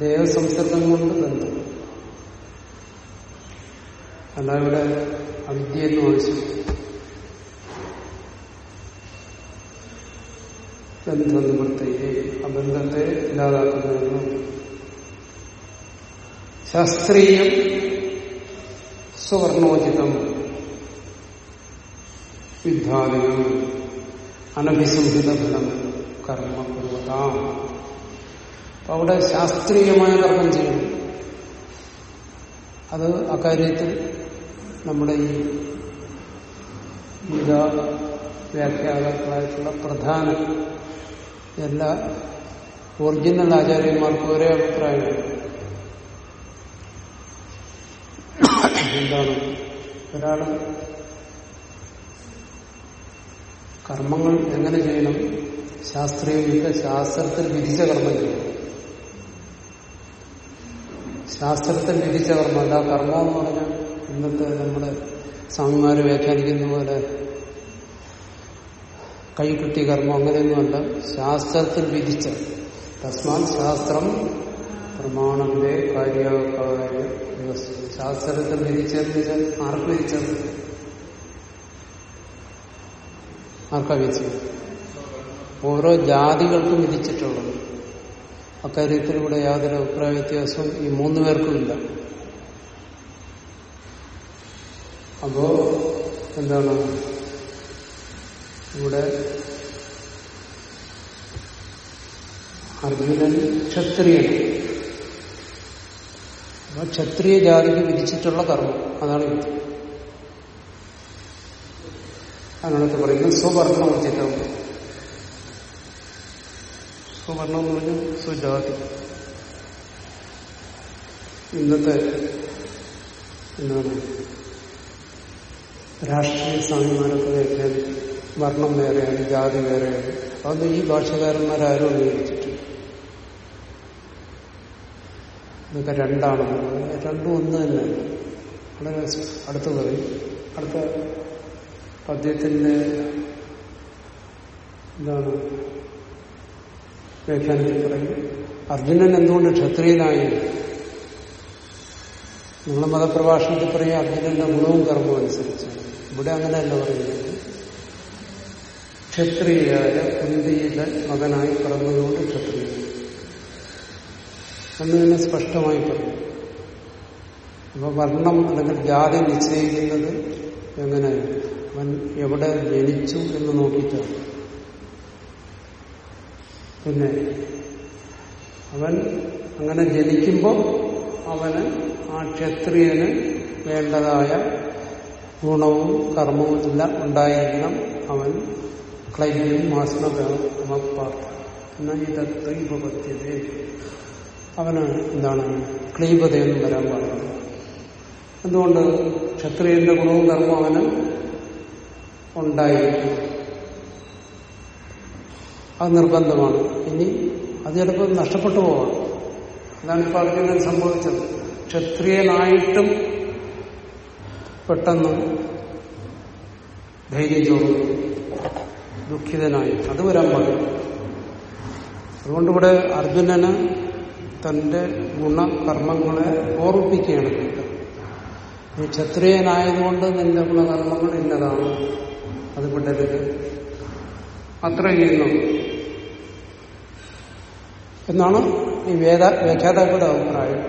ദേഹസംസർഗം കൊണ്ട് ബന്ധം. അല്ല ഇവിടെ അവിദ്യയെന്നും ആവശ്യം ബന്ധം നിവൃത്തിയെ ആ ബന്ധത്തെ ശാസ്ത്രീയം സുവർണോചിതം. വിദ്ധാദിനം അനഭിസംഹിത ഫലം കർമ്മ കുറുതാം അപ്പൊ അവിടെ ശാസ്ത്രീയമായ കർമ്മം ചെയ്യണം അത് അക്കാര്യത്തിൽ നമ്മുടെ ഈ ഗീത വ്യാഖ്യാതാക്കളായിട്ടുള്ള പ്രധാന എല്ലാ ഒറിജിനൽ ആചാര്യന്മാർക്കും ഒരേ അഭിപ്രായമാണ്. എന്താണ്? ഒരാൾ കർമ്മങ്ങൾ എങ്ങനെ ചെയ്യണം? ശാസ്ത്രീയമില്ല. ശാസ്ത്രത്തിൽ വിധിച്ച കർമ്മം ചെയ്യണം. ശാസ്ത്രത്തിൽ വിധിച്ച കർമ്മമല്ല കർമ്മം എന്ന് പറഞ്ഞാൽ ഇന്നത്തെ നമ്മുടെ സ്വാമിമാര് വ്യാഖ്യാനിക്കുന്ന പോലെ കൈകിട്ടിയ കർമ്മം അങ്ങനെയൊന്നുമല്ല. ശാസ്ത്രത്തിൽ വിധിച്ച. തസ്മാൻ ശാസ്ത്രം പ്രമാണന്റെ കാര്യകാര്യ ശാസ്ത്രത്തെ വെച്ചാൽ ആർക്ക് വിധിച്ചത്? ആർക്കാ വിധിച്ചത്? ഓരോ ജാതികൾക്കും വിധിച്ചിട്ടുള്ളത്. അക്കാര്യത്തിൽ ഇവിടെ യാതൊരു അഭിപ്രായ വ്യത്യാസവും ഈ മൂന്ന് പേർക്കും ഇല്ല. അപ്പോ എന്താണ്? ഇവിടെ അർജുനൻ ക്ഷത്രിയൻ അപ്പൊ ക്ഷത്രിയ ജാതിക്ക് വിധിച്ചിട്ടുള്ള കർമ്മം. അതാണ് ഇത് അങ്ങനത്തെ പറയുന്നത് സ്വവർണോചിതം സ്വവർണം എന്ന് പറഞ്ഞാൽ സ്വജാതി. ഇന്നത്തെ എന്താണ്? രാഷ്ട്രീയ സ്വാമിമാരൊക്കെ വ്യാഖ്യാനിക്കും വർണം വേറെയാണ് ജാതി വേറെയാണ്. അതൊന്നും ഈ ഭാഷകാരന്മാരാരും അംഗീകരിച്ചിട്ടില്ല. ഇതൊക്കെ രണ്ടാണ്. രണ്ടും ഒന്ന് തന്നെ. വളരെ അടുത്ത് പറയും അടുത്ത പദ്യത്തിന്റെ എന്താണ് വ്യാഖ്യാനത്തിൽ പറയും അർജുനൻ എന്തുകൊണ്ട് ക്ഷത്രിയനായി? നിങ്ങളെ മതപ്രഭാഷണത്തിൽ പറയും അർജുനന്റെ ഗുണവും കർമ്മവും അനുസരിച്ച്. ഇവിടെ അങ്ങനെയല്ല പറയുന്നത്. ക്ഷത്രിയായ കുന്തിയുടെ മകനായി പിറന്നതുകൊണ്ട് ക്ഷത്രിയ എന്ന് തന്നെ സ്പഷ്ടമായി പറയും അപ്പൊ വർണം അല്ലെങ്കിൽ ജാതി നിശ്ചയിക്കുന്നത് എങ്ങനെ? അവൻ എവിടെ ജനിച്ചു എന്ന് നോക്കിയിട്ടാണ്. പിന്നെ അവൻ അങ്ങനെ ജനിക്കുമ്പോൾ അവന് ആ ക്ഷത്രിയന് വേണ്ടതായ ഗുണവും കർമ്മവും എല്ലാം ഉണ്ടായിരിക്കണം. അവൻ ക്ലൈബ്യം മാസ്മപാർത്ഥ ഉപപത്യതേ അവന് എന്താണ് ക്ലീപതയെന്ന് വരാൻ പാടില്ല. എന്തുകൊണ്ട് ക്ഷത്രിയന്റെ ഗുണവും കർമ്മവും അവന് ഉണ്ടായിരിക്കും. അത് നിർബന്ധമാണ്. ഇനി അത് ചിലപ്പോൾ നഷ്ടപ്പെട്ടു പോവാം. അതാണ് ഇപ്പോൾ അർജുനൻ സംഭവിച്ചത്. ക്ഷത്രിയനായിട്ടും പെട്ടെന്ന് ധൈര്യം ചോർന്നു ദുഃഖിതനായി അത് വരാൻ പാടില്ല. അതുകൊണ്ടിവിടെ അർജുനന് തന്റെ ഗുണകർമ്മങ്ങളെ ഓർമ്മിപ്പിക്കുകയാണ് നീ ക്ഷത്രിയനായതുകൊണ്ട് നിന്റെ ഗുണകർമ്മങ്ങൾ ഇന്നതാണ്. അത് വിടരുത്. അത്ര ചെയ്യുന്നു എന്നാണ് ഈ വേദ വ്യാഖ്യാതാക്കളുടെ അഭിപ്രായം.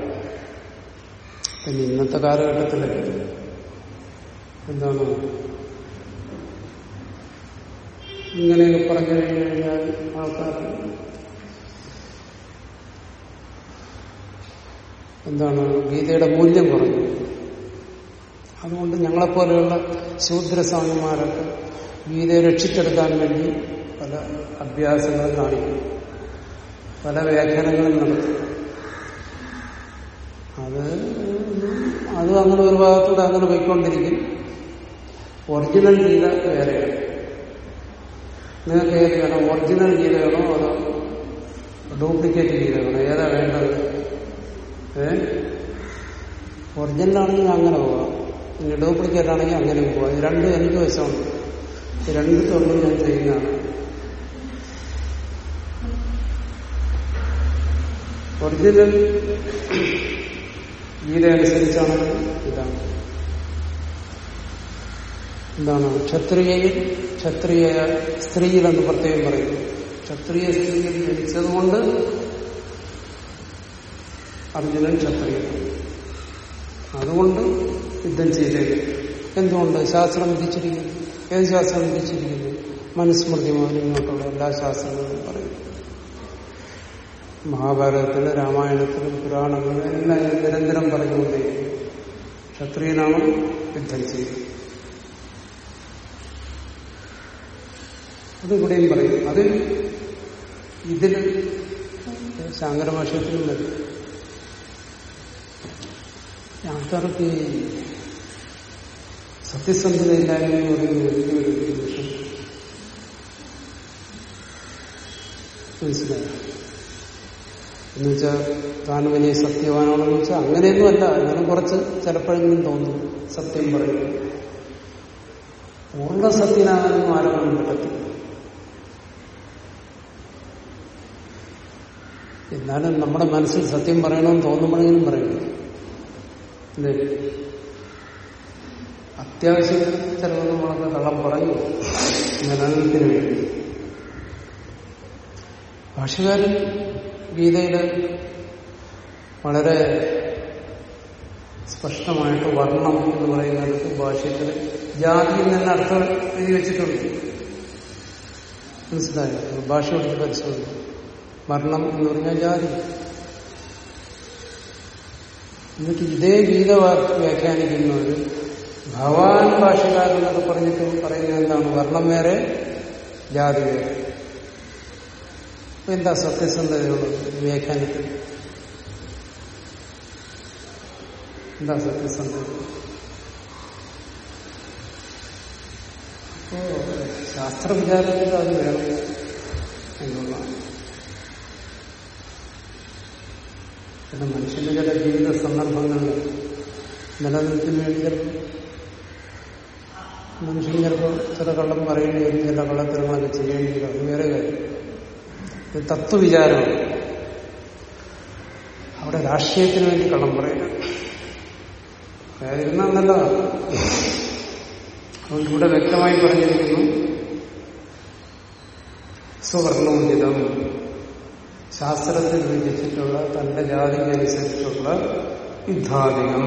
പിന്നെ ഇന്നത്തെ കാലഘട്ടത്തിൽ എന്താണ്? ഇങ്ങനെയൊക്കെ പറഞ്ഞു കഴിഞ്ഞു കഴിഞ്ഞാൽ ആൾക്കാർ എന്താണ് ഗീതയുടെ മൂല്യം കുറഞ്ഞു. അതുകൊണ്ട് ഞങ്ങളെപ്പോലെയുള്ള ശൂദ്രസ്വാമിമാരൊക്കെ ഗീതയെ രക്ഷിച്ചെടുക്കാൻ വേണ്ടി പല അഭ്യാസങ്ങളും കാണിക്കും. പല വ്യാഖ്യാനങ്ങളും നടത്തും. അത് അത് അങ്ങനെ ഒരു ഭാഗത്തൂടെ അങ്ങനെ പോയിക്കൊണ്ടിരിക്കും. ഒറിജിനൽ ഗീത വേറെയാണ്. നിങ്ങൾക്ക് ഏത് വേണം? ഒറിജിനൽ ഗീതയാണോ അതോ ഡ്യൂപ്ലിക്കേറ്റ് ഗീതയാണോ? ഏതാ വേണ്ടത്? ഒറിജിനലാണെങ്കിൽ അങ്ങനെ പോവാം. ഇനി ഡ്യൂപ്ലിക്കേറ്റ് ആണെങ്കിൽ അങ്ങനെ പോവാം. ഇത് രണ്ടും എനിക്ക് വശമുണ്ട് ഇത് രണ്ട് തൊഴിലും ഞാൻ ചെയ്യുന്നതാണ്. ഒറിജിനൽ ഗീത അനുസരിച്ചാണ് ഇതാണ്. എന്താണ്? ക്ഷത്രിയയിൽ ക്ഷത്രിയ സ്ത്രീയിലെന്ന് പ്രത്യേകം പറയുന്നു ക്ഷത്രിയ സ്ത്രീയിൽ ജനിച്ചതുകൊണ്ട് അർജുനൻ ക്ഷത്രിയൻ അതുകൊണ്ട് യുദ്ധം ചെയ്തേക്ക്. എന്തുകൊണ്ട്? ശാസ്ത്രം വിധിച്ചിരിക്കുന്നു. ഏത് ശാസ്ത്രം വിധിച്ചിരിക്കുന്നു? മനുസ്മൃതി മുതൽ ഇങ്ങോട്ടുള്ള എല്ലാ ശാസ്ത്രങ്ങളും പറയും. മഹാഭാരതത്തിലും രാമായണത്തിലും പുരാണങ്ങളിലും എല്ലാം നിരന്തരം പറഞ്ഞുകൊണ്ടേ ക്ഷത്രിയനാണ് യുദ്ധം ചെയ്യും അത് ഇവിടെയും പറയും. അത് ഇതിൽ ശാങ്കരഭാഷത്തിലും വരും. ആൾക്കാർക്ക് സത്യസന്ധത സത്യസന്ധതയില്ലായ്മ എന്ന് പറയുന്ന വലിയൊരു വിഷയം. മനസ്സിലായി? എന്നുവെച്ചാൽ താൻ വലിയ സത്യവാനാണെന്ന് വെച്ചാൽ അങ്ങനെയൊന്നും അല്ല. അങ്ങനെ കുറച്ച് ചിലപ്പോഴെങ്കിലും തോന്നും സത്യം പറയും പൂർണ സത്യനാകാനൊന്നും ആരോപണം പറ്റത്തില്ല. എന്നാലും നമ്മുടെ മനസ്സിൽ സത്യം പറയണമെന്ന് തോന്നുമ്പോഴെങ്കിലും പറയും അത്യാവശ്യം ചിലപ്പോൾ നമ്മളൊക്കെ കള്ളം പറയും. നിലനിൽപ്പിന് വേണ്ടി. ഭാഷകാരൻ ഗീതയിൽ വളരെ സ്പഷ്ടമായിട്ട് വർണം എന്ന് പറയുന്ന ഭാഷയത്തിൽ ജാതി എന്ന അർത്ഥം എഴുതി വെച്ചിട്ടുണ്ട്. മനസ്സിലായോ? ഭാഷയോട് പരിശോധിക്കും. വർണം എന്ന് പറഞ്ഞാൽ ജാതി. എന്നിട്ട് ഇതേ ഗീത വ്യാഖ്യാനിക്കുന്നവർ ഭഗവാൻ ഭാഷകാരനൊക്കെ പറഞ്ഞിട്ട് പറയുന്നത് എന്താണ്? വർണം വേറെ ജാതി വേറെ. എന്താ സത്യസന്ധതയുള്ളത് വ്യാഖ്യാനത്തിൽ. എന്താ സത്യസന്ധത? ശാസ്ത്രവിചാരത്തിൽ അത് വേണം എന്നുള്ളതാണ്. പിന്നെ മനുഷ്യന്റെ ചില ജീവിത സന്ദർഭങ്ങളിൽ നിലനിൽപ്പിന് വേണ്ടി മനുഷ്യൻ ചിലപ്പോൾ ചില കള്ളം പറയേണ്ടി വരും ചില കള്ളത്തരങ്ങളൊക്കെ ചെയ്യേണ്ടി വരും അത് വേറെ കാര്യം. ഇത് തത്വവിചാരമാണ് അവിടെ രാഷ്ട്രീയത്തിന് വേണ്ടി കള്ളം പറയുക. അതായിരുന്നാൽ നല്ലതാണ് അതുകൊണ്ട് ഇവിടെ വ്യക്തമായി പറഞ്ഞിരിക്കുന്നു. സുവർണോചിതം ശാസ്ത്രത്തിൽ വിധിച്ചിട്ടുള്ള തന്റെ ജാതിക്കനുസരിച്ചുള്ള യുദ്ധാധികം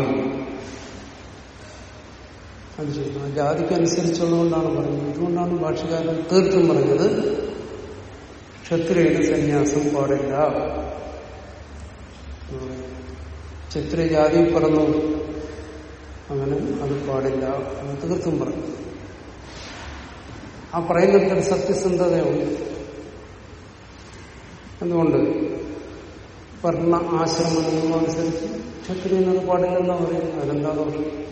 അത് ചെയ്യും ആ ജാതിക്കനുസരിച്ചുള്ളതുകൊണ്ടാണ് പറഞ്ഞത്. ഇതുകൊണ്ടാണ് ഭാഷകാരൻ തീർത്തും പറഞ്ഞത്. ക്ഷത്രിയുടെ സന്യാസം പാടില്ല. ക്ഷത്രിയ ജാതി പറഞ്ഞു അങ്ങനെ അത് പാടില്ല എന്ന് തീർത്തും പറഞ്ഞു. ആ പറയുന്നിടത്തൊരു സത്യസന്ധതയുണ്ട്. എന്തുകൊണ്ട് വർണ ആശ്രമ നിയമം അനുസരിച്ച് ക്ഷത്രിയനത് പാടില്ലെന്നാ പറയുന്നത്? അതെന്താ പറയും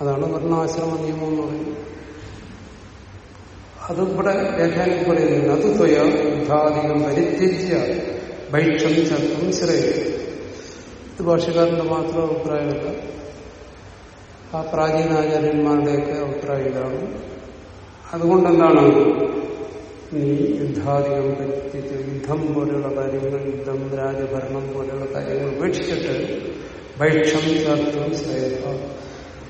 അതാണ് വർണാശ്രമ നിയമം എന്ന് പറയുന്നത്. അത് ഇവിടെ പറയുന്നുണ്ട്. അത് ത്വയ യുദ്ധാധികം പരിത്യജ്യ ഭൈക്ഷം ചത്തും ശ്രേയ. ഇത് ഭാഷകാരന്റെ മാത്രം അഭിപ്രായമല്ല. ആ പ്രാചീനാചാര്യന്മാരുടെയൊക്കെ അഭിപ്രായം ഇതാണ്. അതുകൊണ്ടെന്താണ് യുദ്ധാധികം പരിത്യജ് യുദ്ധം പോലെയുള്ള കാര്യങ്ങൾ യുദ്ധം രാജഭരണം പോലെയുള്ള കാര്യങ്ങൾ ഉപേക്ഷിച്ചിട്ട് ഭൈക്ഷം ചത്തും ശ്രേയസ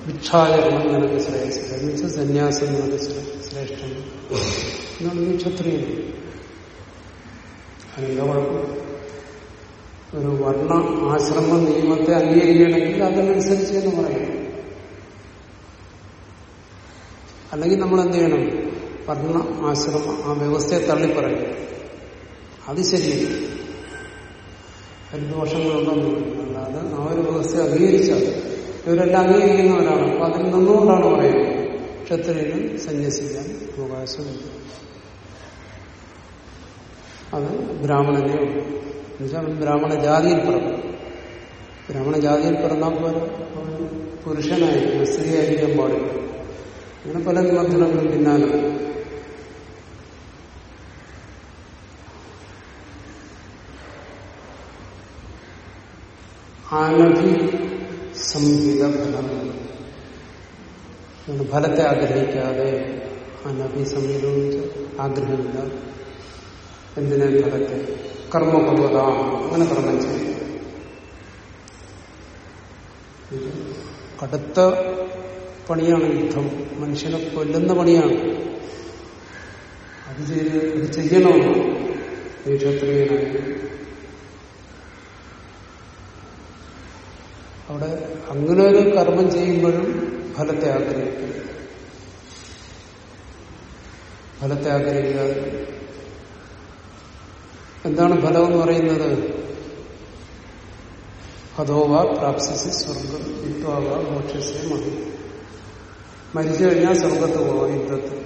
ഭിക്ഷാചരണം നിനക്ക് ശ്രേയസില്ല സന്യാസം നിനക്ക് ശ്രേഷ്ഠം എന്നാണ് നീ ക്ഷത്രിയൻ. അതിന്റെ കുഴപ്പം ഒരു വർണ ആശ്രമ നിയമത്തെ അംഗീകരിക്കണമെങ്കിൽ അതിനനുസരിച്ച് എന്ന് പറയണം. അല്ലെങ്കിൽ നമ്മൾ എന്ത് ചെയ്യണം? വർണ ആശ്രമ ആ വ്യവസ്ഥയെ തള്ളിപ്പറയും അത് ശരിയല്ല ദോഷങ്ങളുണ്ടെന്ന് അല്ലാതെ ആ ഒരു വ്യവസ്ഥയെ അംഗീകരിച്ചാൽ ഇവരെല്ലാം അംഗീകരിക്കുന്നവരാണ്. അപ്പൊ അതിൽ നിന്നുകൊണ്ടാണ് പറയുന്നത്. ക്ഷത്രിയനും സന്യസിക്കാൻ അവകാശമില്ല. അത് ബ്രാഹ്മണനെ എന്നുവെച്ചാൽ ബ്രാഹ്മണ ജാതിയിൽ പിറന്നു. ബ്രാഹ്മണ ജാതിയിൽ പിറന്നാൽ പോലും പുരുഷനായിരിക്കും സ്ത്രീയായിരിക്കാൻ പാടില്ല. അങ്ങനെ പല നിബന്ധനകളും പിന്നാലെ. ആനഭി സംഹിത ഫലം ഫലത്തെ ആഗ്രഹിക്കാതെ അനഭി സംഹിതം ആഗ്രഹമില്ല. എന്തിനാ ഫലത്തെ? കർമ്മപൂർവത അങ്ങനെ കർമ്മം ചെയ്യും കടുത്ത പണിയാണ് യുദ്ധം. മനുഷ്യനെ കൊല്ലുന്ന പണിയാണ്. അത് ചെയ്ത് അത് ചെയ്യണമെന്നാണ് ഈ ക്ഷത്രിയനായി അവിടെ അങ്ങനെ ഒരു കർമ്മം ചെയ്യുമ്പോഴും ഫലത്തെ ആഗ്രഹിക്കരുത് ഫലത്തെ ആഗ്രഹിക്കാതെ എന്താണ് ഫലം എന്ന് പറയുന്നത്? ഹതോവ പ്രാപ്സിസി സ്വർഗം യുദ്ധാവ മോക്ഷസേ മതി മരിച്ചു കഴിഞ്ഞാൽ സ്വർഗത്ത് പോവാം യുദ്ധത്തിൽ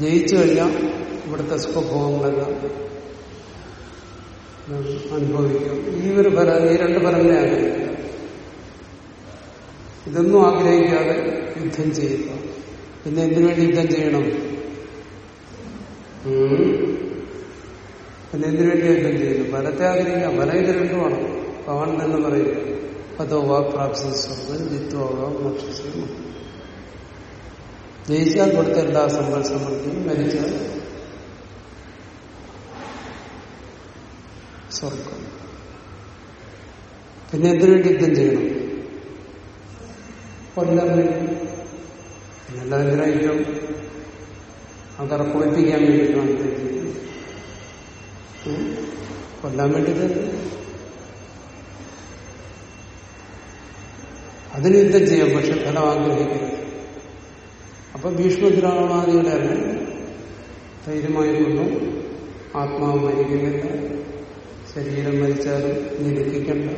ജയിച്ചു കഴിഞ്ഞാൽ ഇവിടുത്തെ സുഖഭോഗങ്ങളെല്ലാം അനുഭവിക്കും. ഈ ഒരു ഫലം ഈ രണ്ട് ഫലങ്ങളെ ആഗ്രഹിക്കുക. ഇതൊന്നും ആഗ്രഹിക്കാതെ യുദ്ധം ചെയ്യുക. പിന്നെ എന്തിനു വേണ്ടി യുദ്ധം ചെയ്യണം? പിന്നെ എന്തിനു വേണ്ടി യുദ്ധം ചെയ്യുന്നു ഫലത്തെ ആഗ്രഹിക്കാം ഫലം ഇത് രണ്ടുമാണ്. ഭഗവാൻ എന്ന് പറയും അതോ വാ പ്രാപ്തി സ്വർഗം ജിത്വാകാം മോക്ഷിച്ചു ജയിച്ചാൽ കൊടുത്ത എല്ലാ സമ്പൽ സമൃദ്ധിയും മരിച്ചാൽ സ്വർഗം. പിന്നെ എന്തിനു വേണ്ടി യുദ്ധം ചെയ്യണം? കൊല്ലാൻ വേണ്ടി പിന്നെല്ലാം എന്തിനാ ആൾക്കാരെ കുളിപ്പിക്കാൻ വേണ്ടിയിട്ടാണ് കൊല്ലാൻ വേണ്ടിയിട്ട് അതിന് യുദ്ധം ചെയ്യാം പക്ഷെ ഫലം ആഗ്രഹിക്കരുത് അപ്പൊ ഭീഷ്മദ്രാവണാദികളെ ധൈര്യമായി കൊണ്ടു ആത്മാവ് മരിക്കുന്നില്ല. ശരീരം മരിച്ചാലും നിരക്കിക്കണ്ട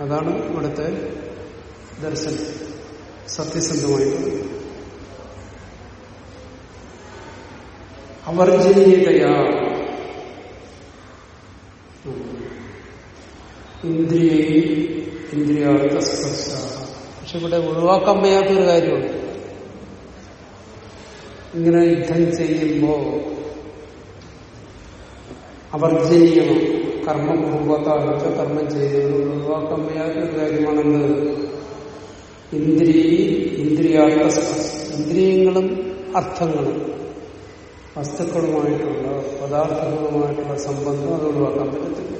അതാണ് ഇവിടുത്തെ ദർശനം. സത്യസന്ധമായിട്ട്. അവർജനീയതയാ. ഇന്ദ്രിയ ഇന്ദ്രിയാർത്ഥ സ്പർശ പക്ഷെ ഇവിടെ ഒഴിവാക്കാൻ വയ്യാത്തൊരു കാര്യമുണ്ട്. ഇങ്ങനെ യുദ്ധം ചെയ്യുമ്പോൾ അവർജനീയമാണ് കർമ്മപൂർവത്താകത്തെ കർമ്മം ചെയ്യുന്നത്. ഒഴിവാക്കാൻ വയ്യാത്തൊരു കാര്യമാണെന്ന് ഇന്ദ്രിയ ഇന്ദ്രിയാർത്ഥ ഇന്ദ്രിയങ്ങളും അർത്ഥങ്ങളും വസ്തുക്കളുമായിട്ടുള്ള പദാർത്ഥങ്ങളുമായിട്ടുള്ള സംബന്ധം അത് ഒഴിവാക്കാൻ പറ്റത്തില്ല.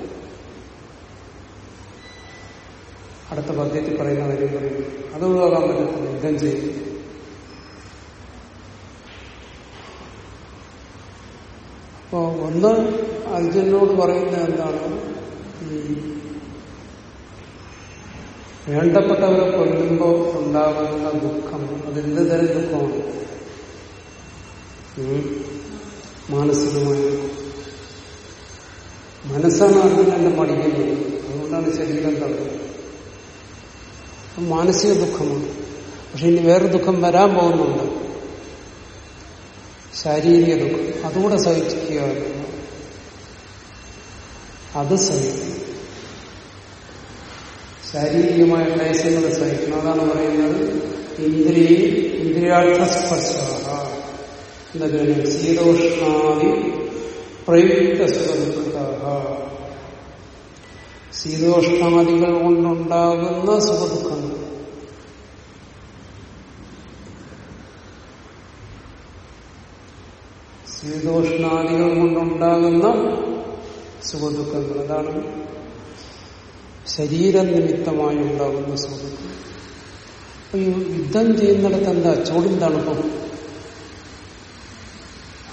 അടുത്ത പദ്യത്തിൽ പറയുന്ന കാര്യം പറയും അത് ഒഴിവാക്കാൻ പറ്റത്തില്ല. യുദ്ധം ചെയ്യും. അപ്പോ ഒന്ന് അർജുനോട് പറയുന്ന എന്താണ്? ഈ വേണ്ടപ്പെട്ടവരെ കൊല്ലുമ്പോൾ ഉണ്ടാകുന്ന ദുഃഖം. അതെന്ത് തരം ദുഃഖമാണ്. മാനസികമായ മനസ്സാണ് അർജുനന്റെ മടിക്കുന്നത് അതുകൊണ്ടാണ് ശരീരം തള്ളുന്നത് മാനസിക ദുഃഖമാണ് പക്ഷെ ഇനി വേറെ ദുഃഖം വരാൻ പോകുന്നുണ്ട്. ശാരീരിക ദുഃഖം അതുകൂടെ സഹിക്കുക അത് സഹിക്കും. ശാരീരികമായ ക്ലേശങ്ങൾ സഹിക്കണം. അതാണ് പറയുന്നത് ഇന്ദ്രിയ ഇന്ദ്രിയാർത്ഥ സ്പർശ ശീതോഷ്ണാദി പ്രയുക്ത സുഖദുഃഖ ശീതോഷ്ണാദികൾ കൊണ്ടുണ്ടാകുന്ന സുഖദുഃഖങ്ങൾ. ശീതോഷ്ണാദികൾ കൊണ്ടുണ്ടാകുന്ന സുഖദുഃഖങ്ങൾ. അതാണ് ശരീരനിമിത്തമായി ഉണ്ടാകുന്ന സുഖദുഃഖം. അപ്പൊ യുദ്ധം ചെയ്യുന്നിടത്ത് എന്താ? ചൂടും തണുപ്പും.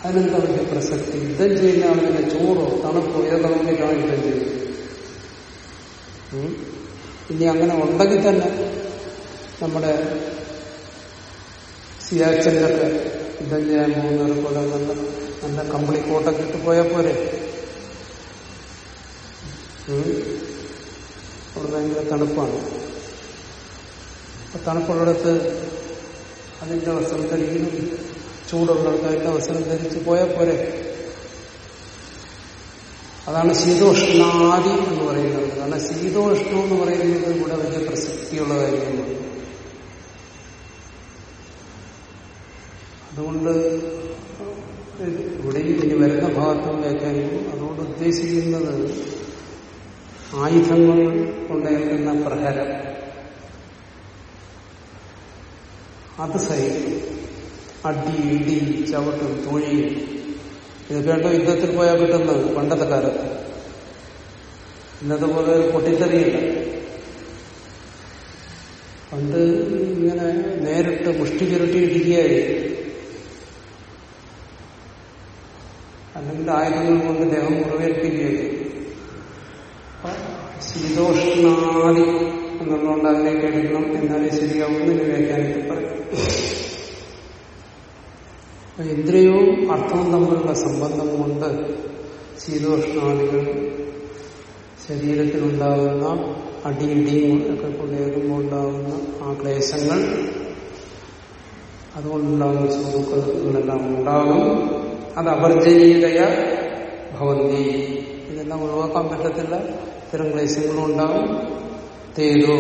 അതിനെന്താ വലിയ പ്രസക്തി? യുദ്ധം ചെയ്യുന്ന ആളിനെ ചൂടോ തണുപ്പോ ഇതൊക്കെ നോക്കിയിട്ടാണ് യുദ്ധം ചെയ്യുന്നത് ഇനി അങ്ങനെ ഉണ്ടെങ്കിൽ തന്നെ നമ്മുടെ സിയാച്ചന്റെ യുദ്ധം ചെയ്യാൻ പോകുന്നവർ കൊല്ലം നല്ല നല്ല കമ്പിളി കോട്ടൊക്കെ ഇട്ട് പോയാൽ പോരെ. അവിടെ ഭയങ്കര തണുപ്പാണ്. അപ്പൊ തണുപ്പുള്ളിടത്ത് അതിന്റെ വസ്ത്രം ധരിക്കുന്നു ചൂടുള്ളിടത്ത് അതിന്റെ വസ്ത്രം ധരിച്ച് പോയാൽ പോരെ? അതാണ് ശീതോഷ്ണാദി എന്ന് പറയുന്നത്. കാരണം ശീതോഷ്ണം എന്ന് പറയുന്നത് ഇവിടെ വലിയ പ്രസക്തിയുള്ള കാര്യമാണ്. അതുകൊണ്ട് ഇവിടെ ഇനി വരുന്ന ഭാഗത്തും വ്യാഖ്യാനിക്കും അതുകൊണ്ട് ഉദ്ദേശിക്കുന്നത് ആയുധങ്ങൾ കൊണ്ടേൽക്കുന്ന പ്രഹരം. അത് സഹിക്കും. അടി ഇടി ചവിട്ടും തൊഴിയും ഇതൊക്കെയാണ്ടോ യുദ്ധത്തിൽ പോയാൽ കിട്ടുന്നത് പണ്ടത്തെ കാലത്ത്. ഇന്നത്തെ പോലെ ഒരു പൊട്ടിത്തെറിയില്ല. പണ്ട് ഇങ്ങനെ നേരിട്ട് മുഷ്ടി ചുരുട്ടി ഇടിക്കുകയായി അല്ലെങ്കിൽ ആയുധങ്ങൾ കൊണ്ട് ദേഹം മുറിവേൽപ്പിക്കുകയായി അപ്പൊ ശീതോഷ്ണാദി എന്നുള്ളതുകൊണ്ട് അതിലേക്ക് എടുക്കണം എന്നാലേ ശരിയാവുന്നതിന് വ്യാഖ്യാനത്തിൽ പറയും. ഇന്ദ്രിയവും അർത്ഥവും തമ്മിലുള്ള സംബന്ധം കൊണ്ട് ശീതോഷ്ണാദികൾ ശരീരത്തിലുണ്ടാകുന്ന അടിയിടിയും ഒക്കെ കൊണ്ടേക്കുമ്പോൾ ഉണ്ടാകുന്ന ആ ക്ലേശങ്ങൾ അതുകൊണ്ടുണ്ടാകുന്ന സുഖങ്ങളെല്ലാം ഉണ്ടാകും. അത് അവർജനീയതയ ഭവന്തി. ഇതെല്ലാം ഒഴിവാക്കാൻ പറ്റത്തില്ല. ഇത്തരം ക്ലേശങ്ങളും ഉണ്ടാവും. തേതു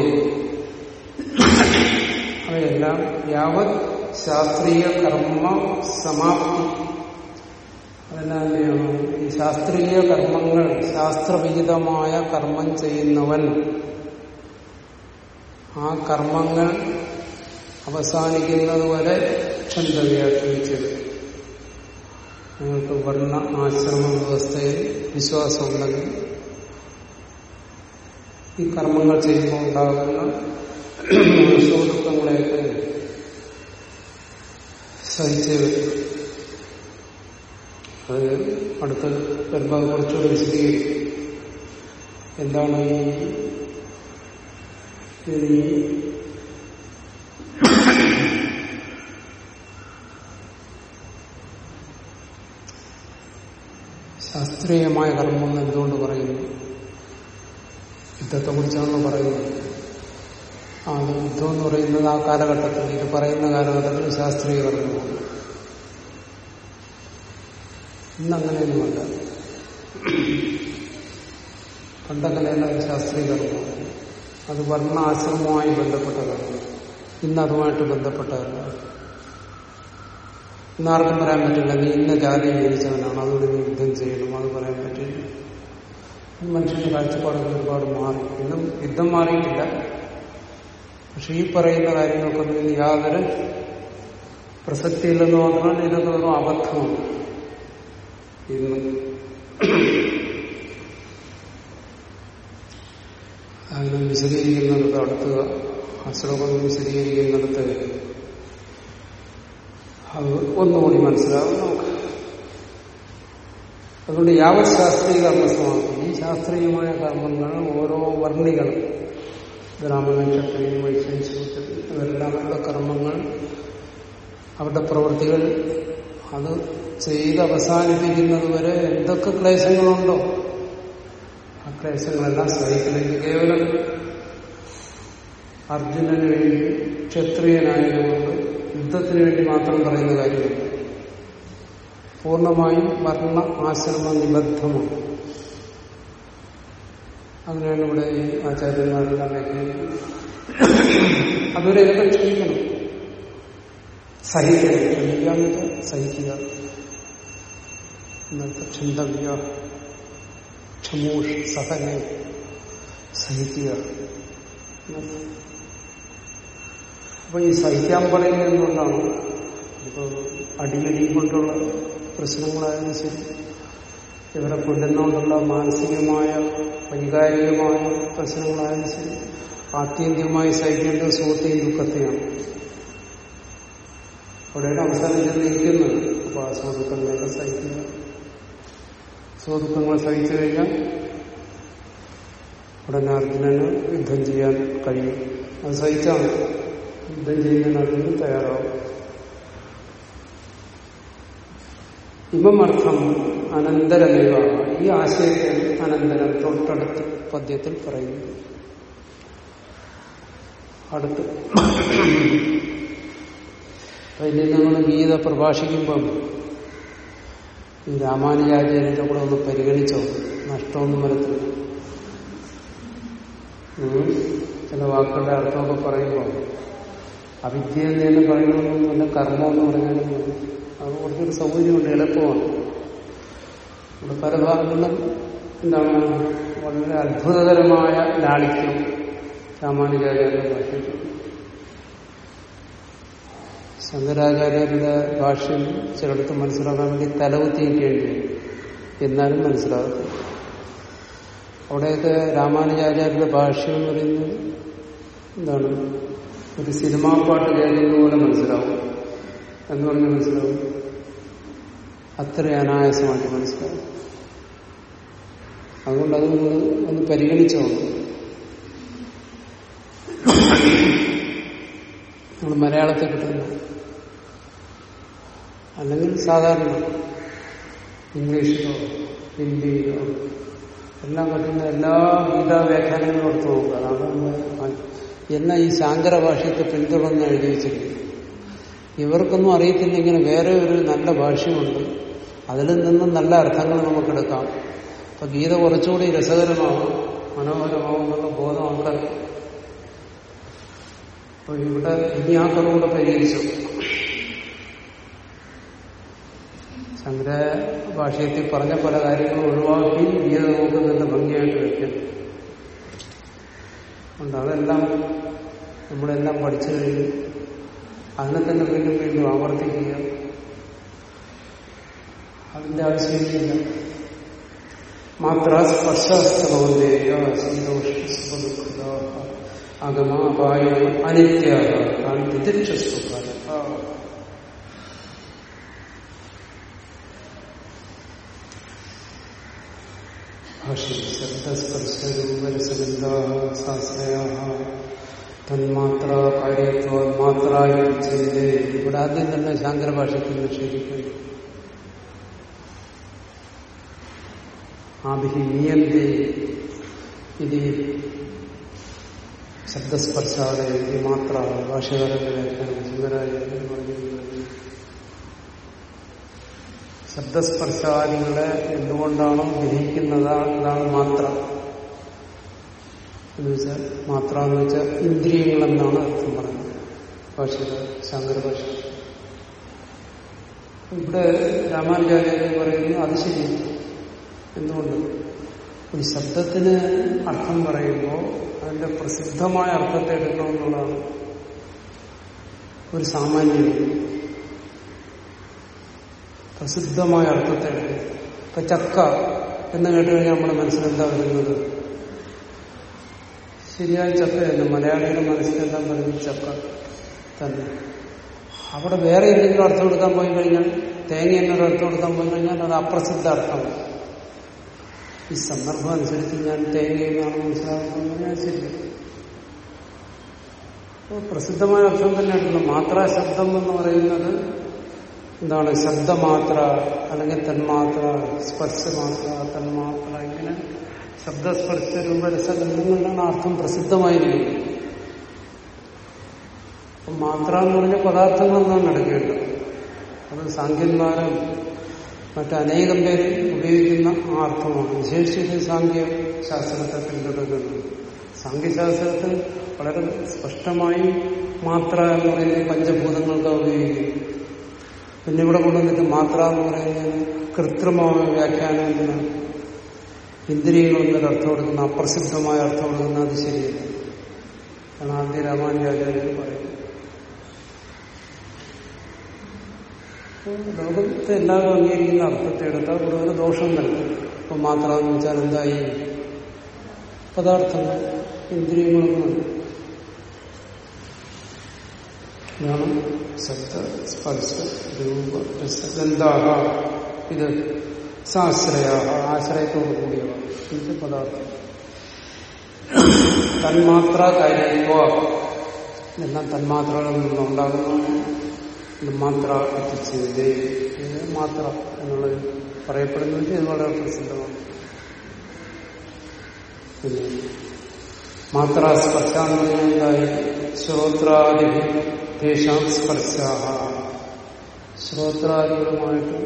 അവയെല്ലാം യാവത് ശാസ്ത്രീയ കർമ്മ സമാപ്തി. അതെല്ലാം ഈ ശാസ്ത്രീയ കർമ്മങ്ങൾ ശാസ്ത്രവിഹിതമായ കർമ്മം ചെയ്യുന്നവൻ. ആ കർമ്മങ്ങൾ അവസാനിക്കുന്നത് വരെ ക്ഷന്തവ്യാഖ്യാനിച്ചത് നിങ്ങൾക്ക് വർണ ആശ്രമ വ്യവസ്ഥയിൽ വിശ്വാസമുണ്ടെങ്കിൽ ഈ കർമ്മങ്ങൾ ചെയ്യുമ്പോൾ ഉണ്ടാകുന്ന സുഹൃത്തുക്കളെയൊക്കെ സഹിച്ചേ വരും അത് അടുത്ത വരുമ്പോൾ അത് കുറച്ചുകൂടി വിശദീകരിക്കും. എന്താണ് ഈ ഈ ശാസ്ത്രീയമായ കർമ്മം എന്ന് എന്തുകൊണ്ട് പറയുന്നു? യുദ്ധത്തെ കുറിച്ചാണെന്ന് പറയുന്നത്. ആ യുദ്ധം എന്ന് പറയുന്നത് ആ കാലഘട്ടത്തിൽ ഇത് പറയുന്ന കാലഘട്ടത്തിൽ ശാസ്ത്രീയ കർമ്മമാണ് ഇന്നങ്ങനെയൊന്നുമല്ല. പണ്ടങ്ങനെയല്ല ശാസ്ത്രീയ കർമ്മമാണ് അത് വർണാശ്രമവുമായി ബന്ധപ്പെട്ടതാണ് ഇന്ന് അതുമായിട്ട് ബന്ധപ്പെട്ടതല്ല. ഇന്നാർക്കും പറയാൻ പറ്റില്ല. നീ ഇന്ന ജാതി ജനിച്ചവനാണ്. അതുകൊണ്ട് നീ യുദ്ധം ചെയ്യണം. അത് പറയാൻ പറ്റില്ല. മനുഷ്യന്റെ കാഴ്ചപ്പാടുകൾ ഒരുപാട് മാറി. ഇന്നും യുദ്ധം മാറിയിട്ടില്ല. പക്ഷെ ഈ പറയുന്ന കാര്യങ്ങൾക്കൊന്നും ഇനി യാതൊരു പ്രസക്തിയില്ലെന്ന് പറഞ്ഞാൽ ഇതൊക്കെ ഒരു അബദ്ധമാണ് ഇന്ന് അതിനെ വിശദീകരിക്കുന്നിടത്ത് അടുത്ത ആ ശ്ലോകം വിശദീകരിക്കുന്നിടത്ത് അത് ഒന്നുകൂടി മനസ്സിലാവും നമുക്ക്. അതുകൊണ്ട് യാവ ശാസ്ത്രീയ കർമ്മസമാപ്തി ഈ ശാസ്ത്രീയമായ കർമ്മങ്ങൾ ഓരോ വർണികൾ ബ്രാഹ്മണ ക്ഷത്രിയൻ വൈശ്യൻ ശൂദ്രൻ ഇവരെല്ലാം അവരുടെ കർമ്മങ്ങൾ അവരുടെ പ്രവൃത്തികൾ അത് ചെയ്ത് അവസാനിപ്പിക്കുന്നത് വരെ എന്തൊക്കെ ക്ലേശങ്ങളുണ്ടോ? ആ ക്ലേശങ്ങളെല്ലാം സഹിക്കണമെങ്കിൽ കേവലം അർജുനന് വേണ്ടി ക്ഷത്രിയനായതുകൊണ്ട് യുദ്ധത്തിന് വേണ്ടി മാത്രം പറയുന്ന കാര്യമില്ല പൂർണമായും വർണ ആശ്രമ നിബദ്ധമാണ്. അങ്ങനെയാണ് ഇവിടെ ഈ ആചാര്യന്മാരെല്ലാം വ്യാഖ്യാനിക്കുന്നത് അതുവരെ ഇതൊക്കെ ക്ഷമിക്കണം സഹിക്കണം ക്ഷമിക്കുക എന്നിട്ട് സഹിക്കുക. എന്നർത്ഥം ക്ഷന്തവ്യ ക്ഷമൂഷ് സഹനെ. സഹിക്കുക. എന്നർത്ഥം. അപ്പൊ ഈ സഹിക്കാൻ പറയുന്നത് എന്തുകൊണ്ടാണ് ഇപ്പൊ അടിയടി കൊണ്ടുള്ള പ്രശ്നങ്ങളായാലും ശരി. ഇവരെ കൊല്ലുന്നതുകൊണ്ടുള്ള മാനസികമായ വൈകാരികമായ പ്രശ്നങ്ങളായാലും ശരി. ആത്യന്തികമായി സഹിക്കേണ്ട സുഹൃത്തെയും ദുഃഖത്തെയാണ്. അവിടെയാണ് അവസാനം ചെന്നിരിക്കുന്നത്. അപ്പൊ ആ സുഹൃത്തുക്കളെയൊക്കെ സഹിക്കുക സുഹൃത്തുക്കൾ സഹിച്ചു കഴിഞ്ഞാൽ ഉടനെ അർജുനന് യുദ്ധം ചെയ്യാൻ കഴിയും. അത് സഹിച്ചാണ് യുദ്ധം ചെയ്യുന്നതിന് തയ്യാറാവും. ഇമമർത്ഥം അനന്തരമേവ. ഈ ആശയത്തെ അനന്തരം തൊട്ടടുത്ത് പദ്യത്തിൽ പറയുന്നു. അടുത്ത്. ഇനി നമ്മൾ ഗീത പ്രഭാഷിക്കുമ്പം ഈ രാമാനുജാചാര്യന്റെ കൂടെ ഒന്ന് പരിഗണിച്ചോ? നഷ്ടമൊന്നും വരത്തില്ല. ചില വാക്കുകളുടെ അർത്ഥമൊക്കെ പറയുമ്പോൾ അവിദ്യ എന്ന് പറയണമെന്നൊന്നുമില്ല കർമ്മം എന്ന് പറഞ്ഞാലും അത് കുറച്ചൊരു സൗകര്യമുണ്ട് എളുപ്പമാണ്. ഇവിടെ പല ഭാഗങ്ങളിലും എന്താണ്? വളരെ അത്ഭുതകരമായ ലാളിത്യം രാമാനുജാചാര്യന്റെ ഭാഷയ്ക്ക് ശങ്കരാചാര്യരുടെ ഭാഷയിൽ ചിലടത്ത് മനസ്സിലാക്കാൻ വേണ്ടി തലകുത്തിയിരിക്കേണ്ടി എന്നാലും മനസ്സിലാകത്തില്ല. അവിടെയൊക്കെ രാമാനുജാചാര്യരുടെ ഭാഷ എന്ന് പറയുന്നത് എന്താണ്? ഒരു സിനിമാ പാട്ട് കേൾക്കുന്ന പോലെ മനസ്സിലാവും. എന്ന് പറഞ്ഞ് മനസ്സിലാവും. അത്ര അനായാസമായിട്ട് മനസ്സിലാവും. അതുകൊണ്ട് അത് ഒന്ന് പരിഗണിച്ചു നമ്മൾ മലയാളത്തെ കിട്ടുന്ന അല്ലെങ്കിൽ സാധാരണ ഇംഗ്ലീഷിലോ ഹിന്ദിയിലോ എല്ലാം കിട്ടുന്ന എല്ലാ ഗീതാ വ്യാഖ്യാനങ്ങളും എടുത്തു നോക്കുക. അതാണ് നമ്മൾ എന്നാ ഈ ശാങ്കര ഭാഷയത്തെ പിന്തുടർന്ന് എഴുതി വെച്ചിരിക്കുന്നു? ഇവർക്കൊന്നും അറിയത്തില്ല ഇങ്ങനെ വേറെ ഒരു നല്ല ഭാഷയുണ്ട് അതിൽ നിന്നും നല്ല അർത്ഥങ്ങൾ നമുക്കെടുക്കാം. അപ്പൊ ഗീത കുറച്ചുകൂടി രസകരമാകും മനോഹരമാകും എന്നുള്ള ബോധം അപ്പൊ ഇവിടെ ഇനി ആ കുറവുകൂടെ പരിഹരിച്ചു. ശങ്കര ഭാഷയത്തിൽ പറഞ്ഞ പല കാര്യങ്ങളും ഒഴിവാക്കി ഗീത നമുക്ക് നല്ല ഭംഗിയായിട്ട് വെക്കും. അതുകൊണ്ട് അതെല്ലാം നമ്മളെല്ലാം പഠിച്ചു കഴിഞ്ഞു അതിനെ തന്നെ വീണ്ടും വീണ്ടും ആവർത്തിക്കുക. അതിന്റെ ആവശ്യമില്ല. മാത്ര സ്പർശസ്തവന്ദേയ ശീതോഷ്ണ അഗമാപായ അനിത്യ ശബ്ദസ്പർശരൂപരസഗന്ധാ സാശ്രയാ തന്മാത്ര ഇവിടെ ആദ്യം തന്നെ ശാങ്കര ഭാഷയ്ക്ക് നിഷേധിക്കുന്നു നിയന്തി ഇത് ശബ്ദസ്പർശാലയ മാത്ര പറഞ്ഞിരിക്കുന്നത് ശബ്ദസ്പർശാദികളെ എന്തുകൊണ്ടാണോ ഗ്രഹിക്കുന്നത്? അതാണ് മാത്ര. എന്ന് വെച്ചാൽ മാത്ര എന്ന് വെച്ചാൽ ഇന്ദ്രിയങ്ങളെന്നാണ് അർത്ഥം പറയുന്നത്. ഭാഷ ശങ്കര ഭാഷ ഇവിടെ രാമാനുചാര്യ പറയുന്നു അത് ശരി. എന്തുകൊണ്ട്? ഒരു ശബ്ദത്തിന് അർത്ഥം പറയുമ്പോൾ അതിന്റെ പ്രസിദ്ധമായ അർത്ഥത്തെ എടുക്കണമെന്നുള്ളതാണ് ഒരു സാമാന്യം. പ്രസിദ്ധമായ അർത്ഥത്തെ എടുക്കുക ഇപ്പൊ ചക്ക എന്ന് കേട്ടുകഴിഞ്ഞാൽ നമ്മുടെ മനസ്സിലെന്താ വരുന്നത്? ശരിയായ ചക്ക തന്നെ മലയാളികളുടെ മനസ്സിലെന്താ പറയുന്നത് ചക്ക തന്നെ. അവിടെ വേറെ എന്തെങ്കിലും അർത്ഥം കൊടുക്കാൻ പോയി കഴിഞ്ഞാൽ തേങ്ങ എന്നൊരു അർത്ഥം കൊടുക്കാൻ പോയി കഴിഞ്ഞാൽ അത് അപ്രസിദ്ധ അർത്ഥമാണ് ഈ സന്ദർഭം അനുസരിച്ച് ഞാൻ തേങ്ങ എന്നാണ് മനസ്സിലാക്കുന്നത്. ശരി അപ്പോൾ പ്രസിദ്ധമായ അർത്ഥം തന്നെയായിട്ടുള്ള മാത്ര ശബ്ദം എന്ന് പറയുന്നത് എന്താണ്? ശബ്ദമാത്ര അല്ലെങ്കിൽ തന്മാത്ര സ്പർശമാത്ര ശബ്ദസ്പർശ രൂപരസഗന്ധങ്ങളിലാണ് അർത്ഥം പ്രസിദ്ധമായിരിക്കുന്നത്. അപ്പം മാത്ര എന്ന് പറഞ്ഞ പദാർത്ഥങ്ങളൊന്നും നടക്കേണ്ട. അത് സാങ്കന്മാരും മറ്റനേകം പേര് ഉപയോഗിക്കുന്ന ആ അർത്ഥമാണ് വിശേഷിച്ച് സാങ്കേയ ശാസ്ത്രത്തെ പിന്തുടരുന്നത് സാങ്കേശാസ്ത്രത്തിൽ വളരെ സ്പഷ്ടമായി മാത്ര എന്ന് പറയുന്നത് പഞ്ചഭൂതങ്ങൾക്ക് ഉപയോഗിക്കും പിന്നെ ഇവിടെ കൊണ്ടുവന്നിട്ട് മാത്ര എന്ന് പറയുന്നത് കൃത്രിമമായ വ്യാഖ്യാനം എന്തിനാണ് ഇന്ദ്രിയങ്ങളെന്നൊരു അർത്ഥം കൊടുക്കുന്ന അപ്രസിദ്ധമായ അർത്ഥം കൊടുക്കുന്ന അത് ശരിയല്ല. കാരണം ആദ്യ രാമാനുജാചാര്യർ പറയുന്നത്. ലോകത്തെ എല്ലാവരും അംഗീകരിക്കുന്ന അർത്ഥത്തെ എടുത്താൽ കൂടുതൽ ദോഷം നൽകും ഇപ്പം മാത്രമെന്ന് വെച്ചാൽ എന്തായി? പദാർത്ഥങ്ങൾ ഇന്ദ്രിയങ്ങളൊന്നും ഇതാണ് ശബ്ദ സ്പർശ രൂപ രസഗന്ധാഹ ഇത് സാശ്രയ ആശ്രയത്തോടു കൂടിയവ ഇത് പദാർത്ഥം തന്മാത്ര കാര്യത്വ എല്ലാം തന്മാത്രകളിൽ നിന്നുണ്ടാകുന്നതാണ് ഇത് മാത്ര എത്തിച്ചത് മാത്ര എന്നുള്ളത് പറയപ്പെടുന്നത് ഇത് വളരെ പ്രസിദ്ധമാണ്. മാത്ര സ്പർശ എന്ന് പറഞ്ഞാൽ എന്തായി ശ്രോത്രാദി തേഷാം സ്പർശാഹ. ശ്രോത്രാദികളുമായിട്ട്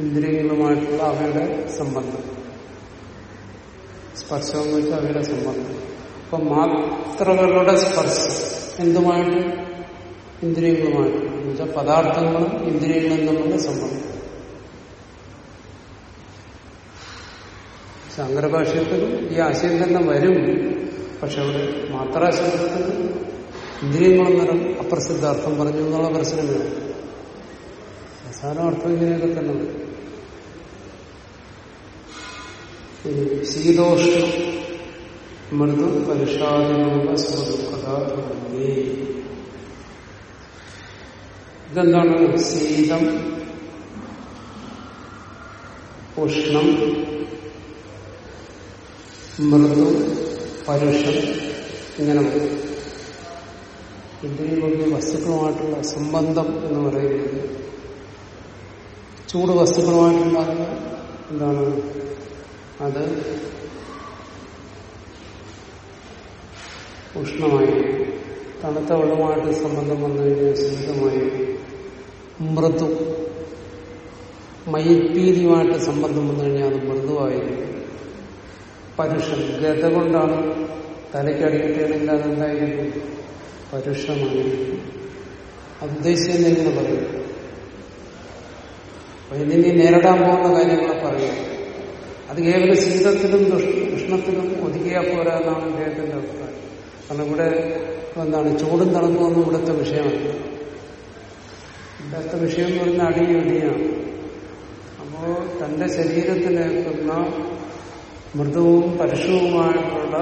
ഇന്ദ്രിയങ്ങളുമായിട്ടുള്ള അവയുടെ സംബന്ധം. സ്പർശം എന്ന് വെച്ചാൽ അവയുടെ സംബന്ധം. അപ്പൊ മാത്രകളുടെ സ്പർശം എന്തുമായിട്ട്? ഇന്ദ്രിയങ്ങളുമായിട്ട്. എന്ന് വെച്ചാൽ പദാർത്ഥങ്ങളും ഇന്ദ്രിയങ്ങളും തമ്മിലുള്ള സംബന്ധം. ശങ്കരഭാഷ്യത്തിൽ ഈ ആശയം തന്നെ വരും. പക്ഷെ അവിടെ മാത്രാശബ്ദത്തിൽ ഇന്ദ്രിയങ്ങളൊന്നും അപ്രസിദ്ധാർത്ഥം പറഞ്ഞു എന്നുള്ള പ്രശ്നമില്ല അവസാനം അർത്ഥം ഇങ്ങനെയൊക്കെ തന്നെ. ശീതോഷ്ണ മൃദു പരുഷാദിരൂപ തുടങ്ങി ഇതെന്താണ് ശീതം ഉഷ്ണം മൃദു പരുഷം ഇങ്ങനെ വരും. ഇന്ദ്രിയങ്ങളുടെ വസ്തുക്കളുമായിട്ടുള്ള സംബന്ധം എന്ന് പറയുന്നത് ചൂട് വസ്തുക്കളുമായിട്ടുള്ള എന്താണ് അത് ഉഷ്ണമായി തണുത്ത വെള്ളമായിട്ട് സംബന്ധം വന്നു കഴിഞ്ഞാൽ ശീതമായി മൃദു മയപ്പീതിയുമായിട്ട് സംബന്ധം വന്നു കഴിഞ്ഞാൽ അത് മൃദുവായിരിക്കും. പരുഷം ഗത കൊണ്ടാണ് തലയ്ക്കടിയിട്ടാണെങ്കിൽ അതെന്തായിരിക്കും പരുഷമായിരിക്കും അത് ഉദ്ദേശിച്ചെന്ന് എങ്ങനെ പറയും. അപ്പൊ ഇതിനി നേരിടാൻ പോകുന്ന കാര്യങ്ങളെ പറയാം. അത് കേവലം ശീതത്തിലും ഉഷ്ണത്തിലും ഒതുക്കിയാൽ പോരാ എന്നാണ് അദ്ദേഹത്തിന്റെ അഭിപ്രായം. കാരണം ഇവിടെ എന്താണ് ചൂടും തണുപ്പൊന്നും ഇവിടുത്തെ വിഷയമാണ് ഇവിടുത്തെ വിഷയം എന്ന് പറഞ്ഞാൽ അടിയൊടിയാണ് അപ്പോ തന്റെ ശരീരത്തിലേക്കുന്ന മൃദുവും പരുഷവുമായിട്ടുള്ള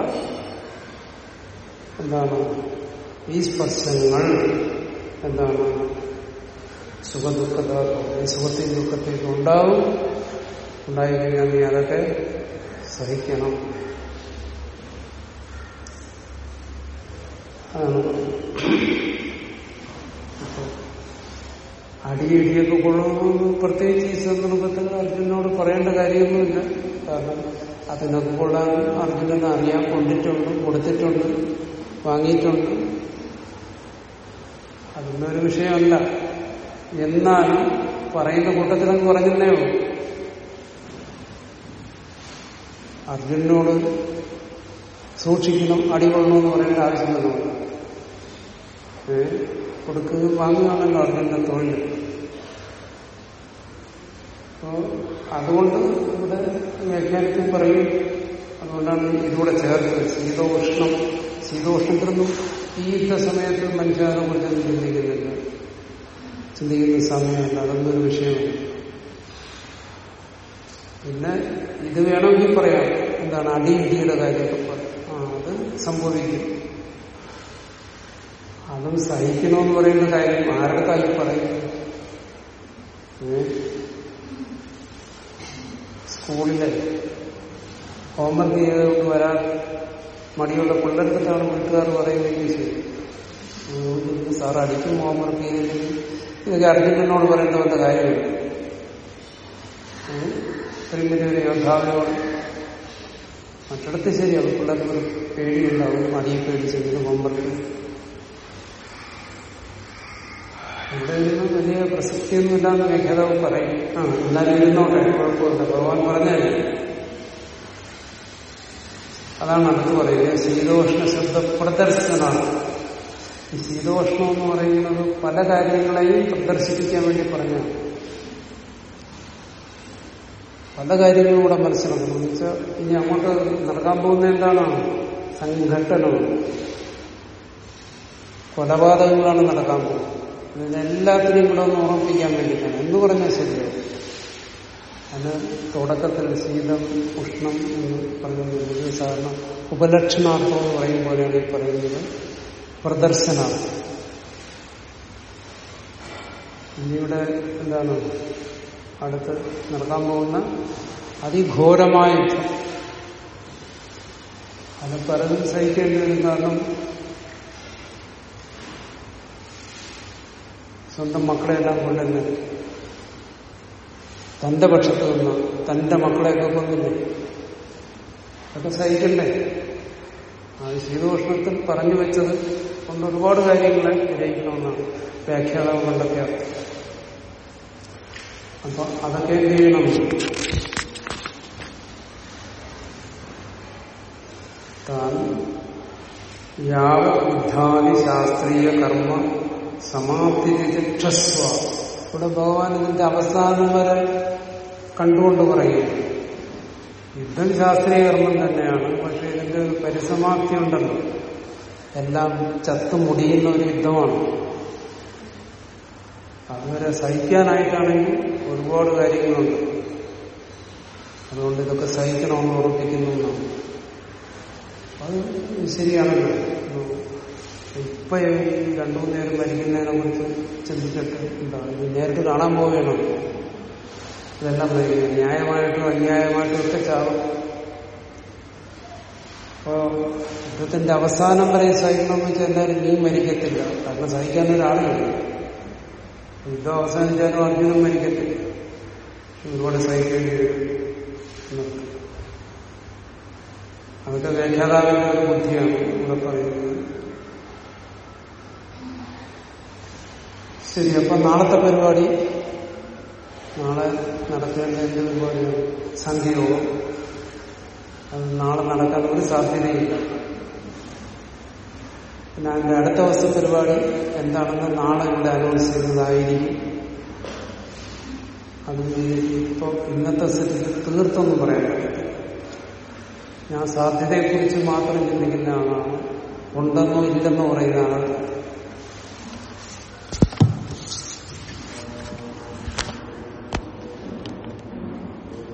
എന്താണ് ഈ സ്പർശങ്ങൾ എന്താണ് സുഖദുഃഖത സുഖത്തെയും ദുഃഖത്തെയും ഉണ്ടാവും. ഉണ്ടായിക്കഴിഞ്ഞാൽ നീ അതൊക്കെ സഹിക്കണം. അതാണ് അടിയടിയൊക്കെ കൊള്ളണമെന്ന് പ്രത്യേകിച്ച് ഈ സന്ദർഭത്തിൽ അർജുനോട് പറയേണ്ട കാര്യമൊന്നുമില്ല. കാരണം അതിനൊക്കെ കൊള്ളാൻ അർജുനന് അറിയാൻ കൊണ്ടിട്ടുണ്ട് കൊടുത്തിട്ടുണ്ട് വാങ്ങിയിട്ടുണ്ട്. അതൊന്നും ഒരു വിഷയമല്ല. എന്നാലും പറയുന്ന കൂട്ടത്തിലങ്ങ് പറഞ്ഞതേ ഉള്ളൂ. അർജുനനോട് സൂക്ഷിക്കണം അടികൊള്ളണമെന്ന് പറയേണ്ട ആവശ്യമൊന്നുമില്ല. ഏ? കൊടുക്കുക വാങ്ങുകയാണല്ലോ അർജുനന്റെ തൊഴിൽ. അപ്പോ അതുകൊണ്ട് ഇവിടെ വ്യാഖ്യാനത്തിൽ പറയും അതുകൊണ്ടാണ് ഇതുകൂടെ ചേർത്ത് ശീതോഷ്ണം ശീതോഷ്ണത്തിലൊന്നും ഈ യുദ്ധ സമയത്ത് മനുഷ്യരെ കുറിച്ചൊന്നും ചിന്തിക്കുന്നില്ല. ചിന്തിക്കുന്ന സമയമല്ല അതൊന്നും ഒരു പിന്നെ ഇത് വേണമെങ്കിൽ പറയാം. എന്താണ് അടി ഇടിയുടെ കാര്യമൊക്കെ പറയാം അത് സംഭവിക്കും. അതും സഹിക്കണമെന്ന് പറയുന്ന കാര്യം ആരുടെ കാര്യം പറയും? സ്കൂളിലെ ഹോംവർക്ക് ചെയ്തുകൊണ്ട് വരാൻ മടിയുള്ള പിള്ളേർക്കിട്ടാണ് വീട്ടുകാർ പറയുന്നതെങ്കിൽ ശരി. സാർ അടിക്കും ഹോംവർക്ക് ചെയ്തില്ലെങ്കിൽ. ഇതൊക്കെ അർജുനനോട് പറയേണ്ടവന്റെ കാര്യമില്ല. ഇത്രയും വലിയൊരു യോദ്ധാവിനോട് മറ്റിടത്ത് ശരി ഒരു പേടിയുണ്ടാവും മടിയെ പേടിച്ചെങ്കിലും ഹോംവർക്ക് ഇവിടെ നിന്നും വലിയ പ്രസക്തിയൊന്നുമില്ലാന്ന് വ്യാഖ്യാതാവ് പറയും. ആ എന്നാലും ഇരുന്നോട്ടെ കുഴപ്പമില്ല. ഭഗവാൻ പറഞ്ഞാലേ അതാണ് അടുത്ത് പറയുന്നത്. ശീതോഷ്ണ ശബ്ദ പ്രദർശനമാണ്. ഈ ശീതോഷ്ണം എന്ന് പറയുന്നത് പല കാര്യങ്ങളെയും പ്രദർശിപ്പിക്കാൻ വേണ്ടി പറഞ്ഞാണ് പല കാര്യങ്ങളും കൂടെ മനസ്സിലാക്കണം എന്ന് വെച്ചാൽ ഇനി അങ്ങോട്ട് നടക്കാൻ പോകുന്ന എന്താണ് സംഘട്ടനമാണ് കൊലപാതകങ്ങളാണ് നടക്കാൻ പോകുന്നത്. ഇതിനെല്ലാത്തിനെയും കൂടെ ഒന്ന് ഓർമ്മിപ്പിക്കാൻ വേണ്ടിയിട്ടാണ്. എന്ന് പറഞ്ഞാൽ ശരിയാവും അത് തുടക്കത്തിൽ ശീതം ഉഷ്ണം എന്ന് പറയുന്നത് സാധാരണ ഉപലക്ഷണാർത്ഥം എന്ന് പറയും പോലെയാണ് ഈ പറയുന്നത്. പ്രദർശനാർത്ഥം. ഇനിയുടെ എന്താണ്? അടുത്ത് നടക്കാൻ പോകുന്ന അതിഘോരമായ യുദ്ധം. അത് പലതും സഹിക്കേണ്ടി വരും കാരണം സ്വന്തം മക്കളെല്ലാം കൊല്ലുന്നത് തന്റെ പക്ഷത്ത് നിന്ന് തന്റെ മക്കളെയൊക്കെ കൊന്നില്ലേ അതൊക്കെ സഹിക്കണ്ടേ? അത് ശീതോഷ്ണത്തിൽ പറഞ്ഞു വെച്ചത് കൊണ്ട് ഒരുപാട് കാര്യങ്ങളെ ഗ്രഹിക്കണമെന്നാണ് വ്യാഖ്യാതാവ് കണ്ടൊക്കെ അപ്പൊ അതൊക്കെ എന്ത് ചെയ്യണം? താൻ യാവബുദ്ധാദി ശാസ്ത്രീയ കർമ്മ സമാപ്തി രക്ഷസ്വ ഇവിടെ ഭഗവാൻ ഇതിന്റെ അവസാനം വരെ കണ്ടുകൊണ്ട് പറയുന്നു. യുദ്ധം ശാസ്ത്രീയ കർമ്മം തന്നെയാണ് പക്ഷെ ഇതിന്റെ പരിസമാപ്തി ഉണ്ടല്ലോ. എല്ലാം ചത്തു മുടിയുന്ന ഒരു യുദ്ധമാണ്. അതുവരെ സഹിക്കാനായിട്ടാണെങ്കിൽ ഒരുപാട് കാര്യങ്ങളുണ്ട്. അതുകൊണ്ട് ഇതൊക്കെ സഹിക്കണമെന്ന് ഉറപ്പിക്കുന്നു അത് ശരിയാണല്ലോ. ഇപ്പൊ രണ്ടു മൂന്ന് നേരം മരിക്കുന്നതിനെ കുറിച്ച് ചിന്തിച്ചിട്ട് ഉണ്ടാകും നേരിട്ട് കാണാൻ പോവുകയാണ്. ഇതെല്ലാം മരിക്കുന്നത് ന്യായമായിട്ടും അന്യായമായിട്ടും ഒക്കെ ചാവും. അപ്പോ യുദ്ധത്തിന്റെ അവസാനം വരെ സഹിക്കണമെന്ന് വെച്ചാൽ എന്തായാലും നീ മരിക്കത്തില്ല. കാരണം സഹിക്കാൻ ഒരാളില്ല. യുദ്ധം അവസാനിച്ചാലും അർജുനം മരിക്കത്തില്ല. ഒരുപാട് സഹിക്കേണ്ടി അതൊക്കെ വ്യാഖ്യാതാവിന്റെ ഒരു ബുദ്ധിയാണ് ഇവിടെ പറയുന്നത്. ശരി അപ്പൊ നാളത്തെ പരിപാടി നാളെ നടത്തേണ്ട എന്ത് പരിപാടിയാണ് സംഖ്യയോഗം അത് നാളെ നടക്കാൻ ഒരു സാധ്യതയില്ല. പിന്നെ അതിന്റെ അടുത്ത വസ്തു പരിപാടി എന്താണെന്ന് നാളെ ഇവിടെ അനൗൺസ് ചെയ്യുന്നതായിരിക്കും. അത് ഇപ്പൊ ഇന്നത്തെ സ്ഥിതി തീർത്തൊന്നും പറയാൻ പറ്റില്ല ഞാൻ സാധ്യതയെക്കുറിച്ച് മാത്രം ചിന്തിക്കുന്ന ആളാണ് ഉണ്ടെന്നോ ഇല്ലെന്നോ പറയുന്ന ആളാണ്